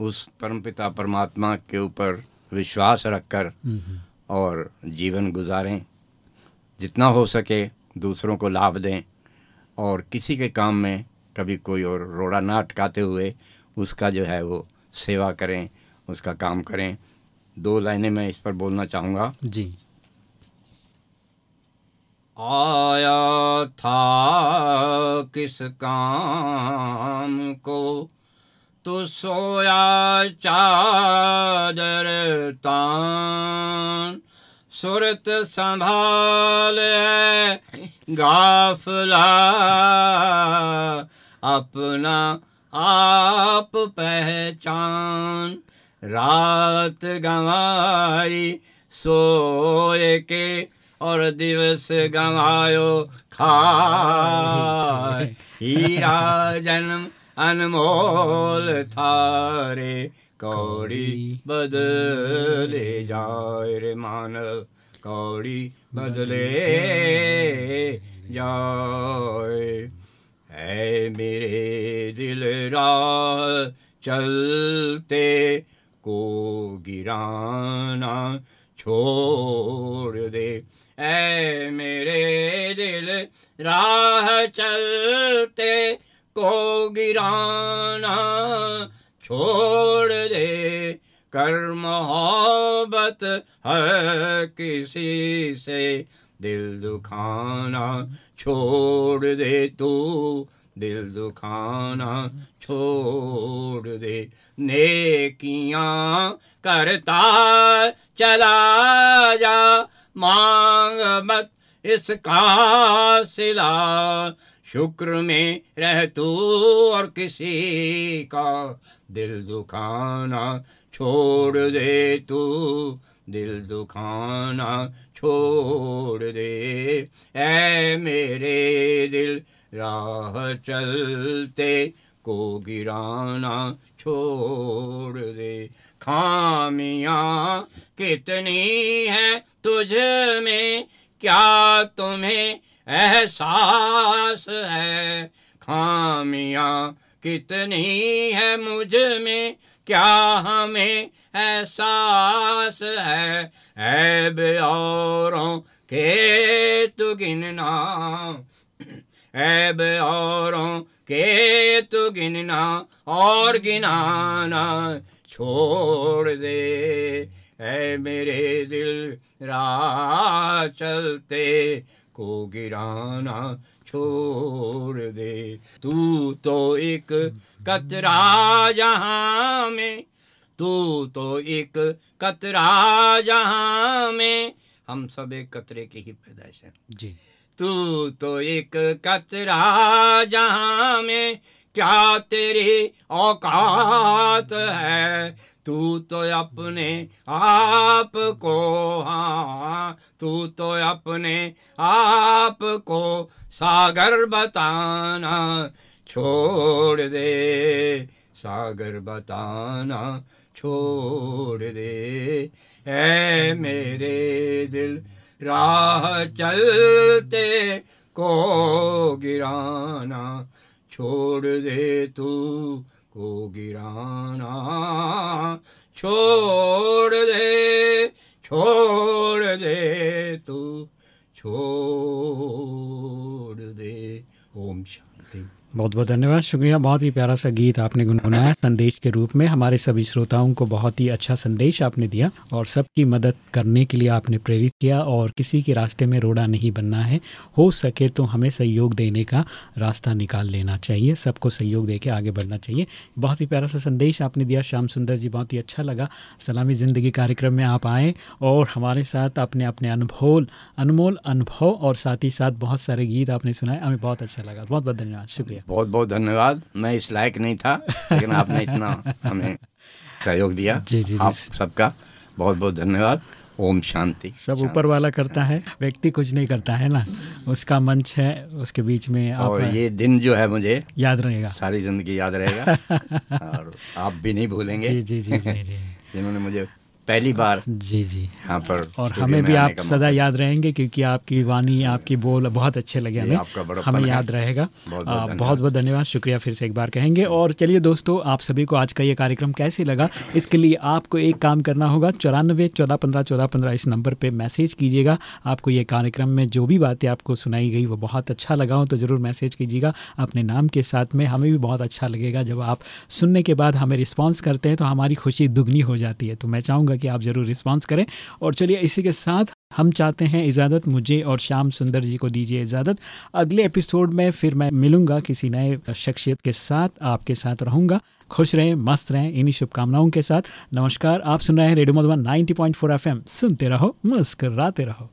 उस परमपिता परमात्मा के ऊपर विश्वास रखकर और जीवन गुजारें जितना हो सके दूसरों को लाभ दें और किसी के काम में कभी कोई और रोड़ा ना अटकाते हुए उसका जो है वो सेवा करें उसका काम करें। दो लाइनें मैं इस पर बोलना चाहूँगा। जी। आया था किस काम को? तो सोया चादर तान। सुरत संभाल है गाफला अपना आप पहचान। रात गंवाई सोए के और दिवस गंवायो खाए हीरा जन्म अनमोल थारे, कौड़ी बदले जाए रे मानव, कौड़ी बदले जाए। है मेरे दिल राह चलते को गिराना छोड़ दे। ऐ मेरे दिल राह चलते को गिराना छोड़ दे। कर मोहब्बत है किसी से दिल दुखाना छोड़ दे तू। दिल दुखाना छोड़ दे। नेकियाँ करता चला जा। मांग मत इसका सिला। शुक्र में रह तू और किसी का। दिल दुखाना छोड़ दे तू। दिल दुखाना छोड़ दे। ऐ मेरे दिल, राह चलते को गिराना छोड़ दे। खामियाँ कितनी है तुझ में, क्या तुम्हें एहसास है? खामियाँ कितनी है मुझमें, क्या हमें एहसास है, ऐब औरों के तु गिनना। ऐब औरों के तु गिनना और गिनाना छोड़ दे। ऐ मेरे दिल राह चलते को गिराना छोड़ दे। तू तो एक कतरा जहाँ में तू तो एक कतरा जहाँ में। हम सब एक कतरे की ही पैदाइश है। जी। तू तो एक कतरा जहाँ में। क्या तेरी औकात है? तू तो अपने आप को हाँ तू तो अपने आप को सागर बताना छोड़ दे। सागर बताना छोड़ दे। है मेरे दिल, राह चलते को गिराना, छोड़ दे तू को गिराना। छोड़ दे छोड़ दे तू, छोड़ दे। ओम शांति। बहुत बहुत धन्यवाद। शुक्रिया, बहुत ही प्यारा सा गीत आपने गुनगुनाया संदेश के रूप में। हमारे सभी श्रोताओं को बहुत ही अच्छा संदेश आपने दिया और सबकी मदद करने के लिए आपने प्रेरित किया और किसी के रास्ते में रोड़ा नहीं बनना है। हो सके तो हमें सहयोग देने का रास्ता निकाल लेना चाहिए। सबको सहयोग दे के आगे बढ़ना चाहिए। बहुत ही प्यारा सा संदेश आपने दिया। श्याम सुंदर जी, बहुत ही अच्छा लगा। सलामी ज़िंदगी कार्यक्रम में आप आए और हमारे साथ अपने अपने अनुभव, अनमोल अनुभव और साथ ही साथ बहुत सारे गीत आपने सुनाए। हमें बहुत अच्छा लगा। बहुत बहुत धन्यवाद। शुक्रिया। बहुत बहुत धन्यवाद। मैं इस लायक नहीं था लेकिन आपने इतना हमें सहयोग दिया। जी, जी। आप सबका बहुत बहुत धन्यवाद। ओम शांति। सब ऊपर वाला करता है व्यक्ति कुछ नहीं करता है ना? उसका मंच है उसके बीच में आप और ये दिन जो है मुझे याद रहेगा। सारी ज़िंदगी याद रहेगा। और आप भी नहीं भूलेंगे। जी जी जी जी जी। जिन्होंने मुझे पहली बार जी जी। यहाँ पर और हमें भी आप सदा याद रहेंगे क्योंकि आपकी वाणी आपकी बोल बहुत अच्छे लगे हमें। आपका हमें याद रहेगा। बहुत बहुत धन्यवाद। बहुत बहुत धन्यवाद। शुक्रिया फिर से एक बार कहेंगे। और चलिए दोस्तों आप सभी को आज का ये कार्यक्रम कैसे लगा? इसके लिए आपको एक काम करना होगा। चौरानबे चौदह पंद्रह चौदह पंद्रह इस नंबर पर मैसेज कीजिएगा। आपको ये कार्यक्रम में जो भी बातें आपको सुनाई गई वो बहुत अच्छा लगा हो तो ज़रूर मैसेज कीजिएगा अपने नाम के साथ में। हमें भी बहुत अच्छा लगेगा। जब आप सुनने के बाद हमें रिस्पॉन्स करते हैं तो हमारी खुशी दुगनी हो जाती है। तो मैं चाहूँगा कि आप ज़रूर रिस्पॉन्स करें। और चलिए इसी के साथ हम चाहते हैं इजाज़त। मुझे और श्याम सुंदर जी को दीजिए इजाज़त। अगले एपिसोड में फिर मैं मिलूँगा किसी नए शख्सियत के साथ, आपके साथ रहूँगा। खुश रहें, मस्त रहें, इन्हीं शुभकामनाओं के साथ। नमस्कार, आप सुन रहे हैं रेडियो मधुबन 90.4 एफएम। सुनते रहो, मुस्कराते रहो।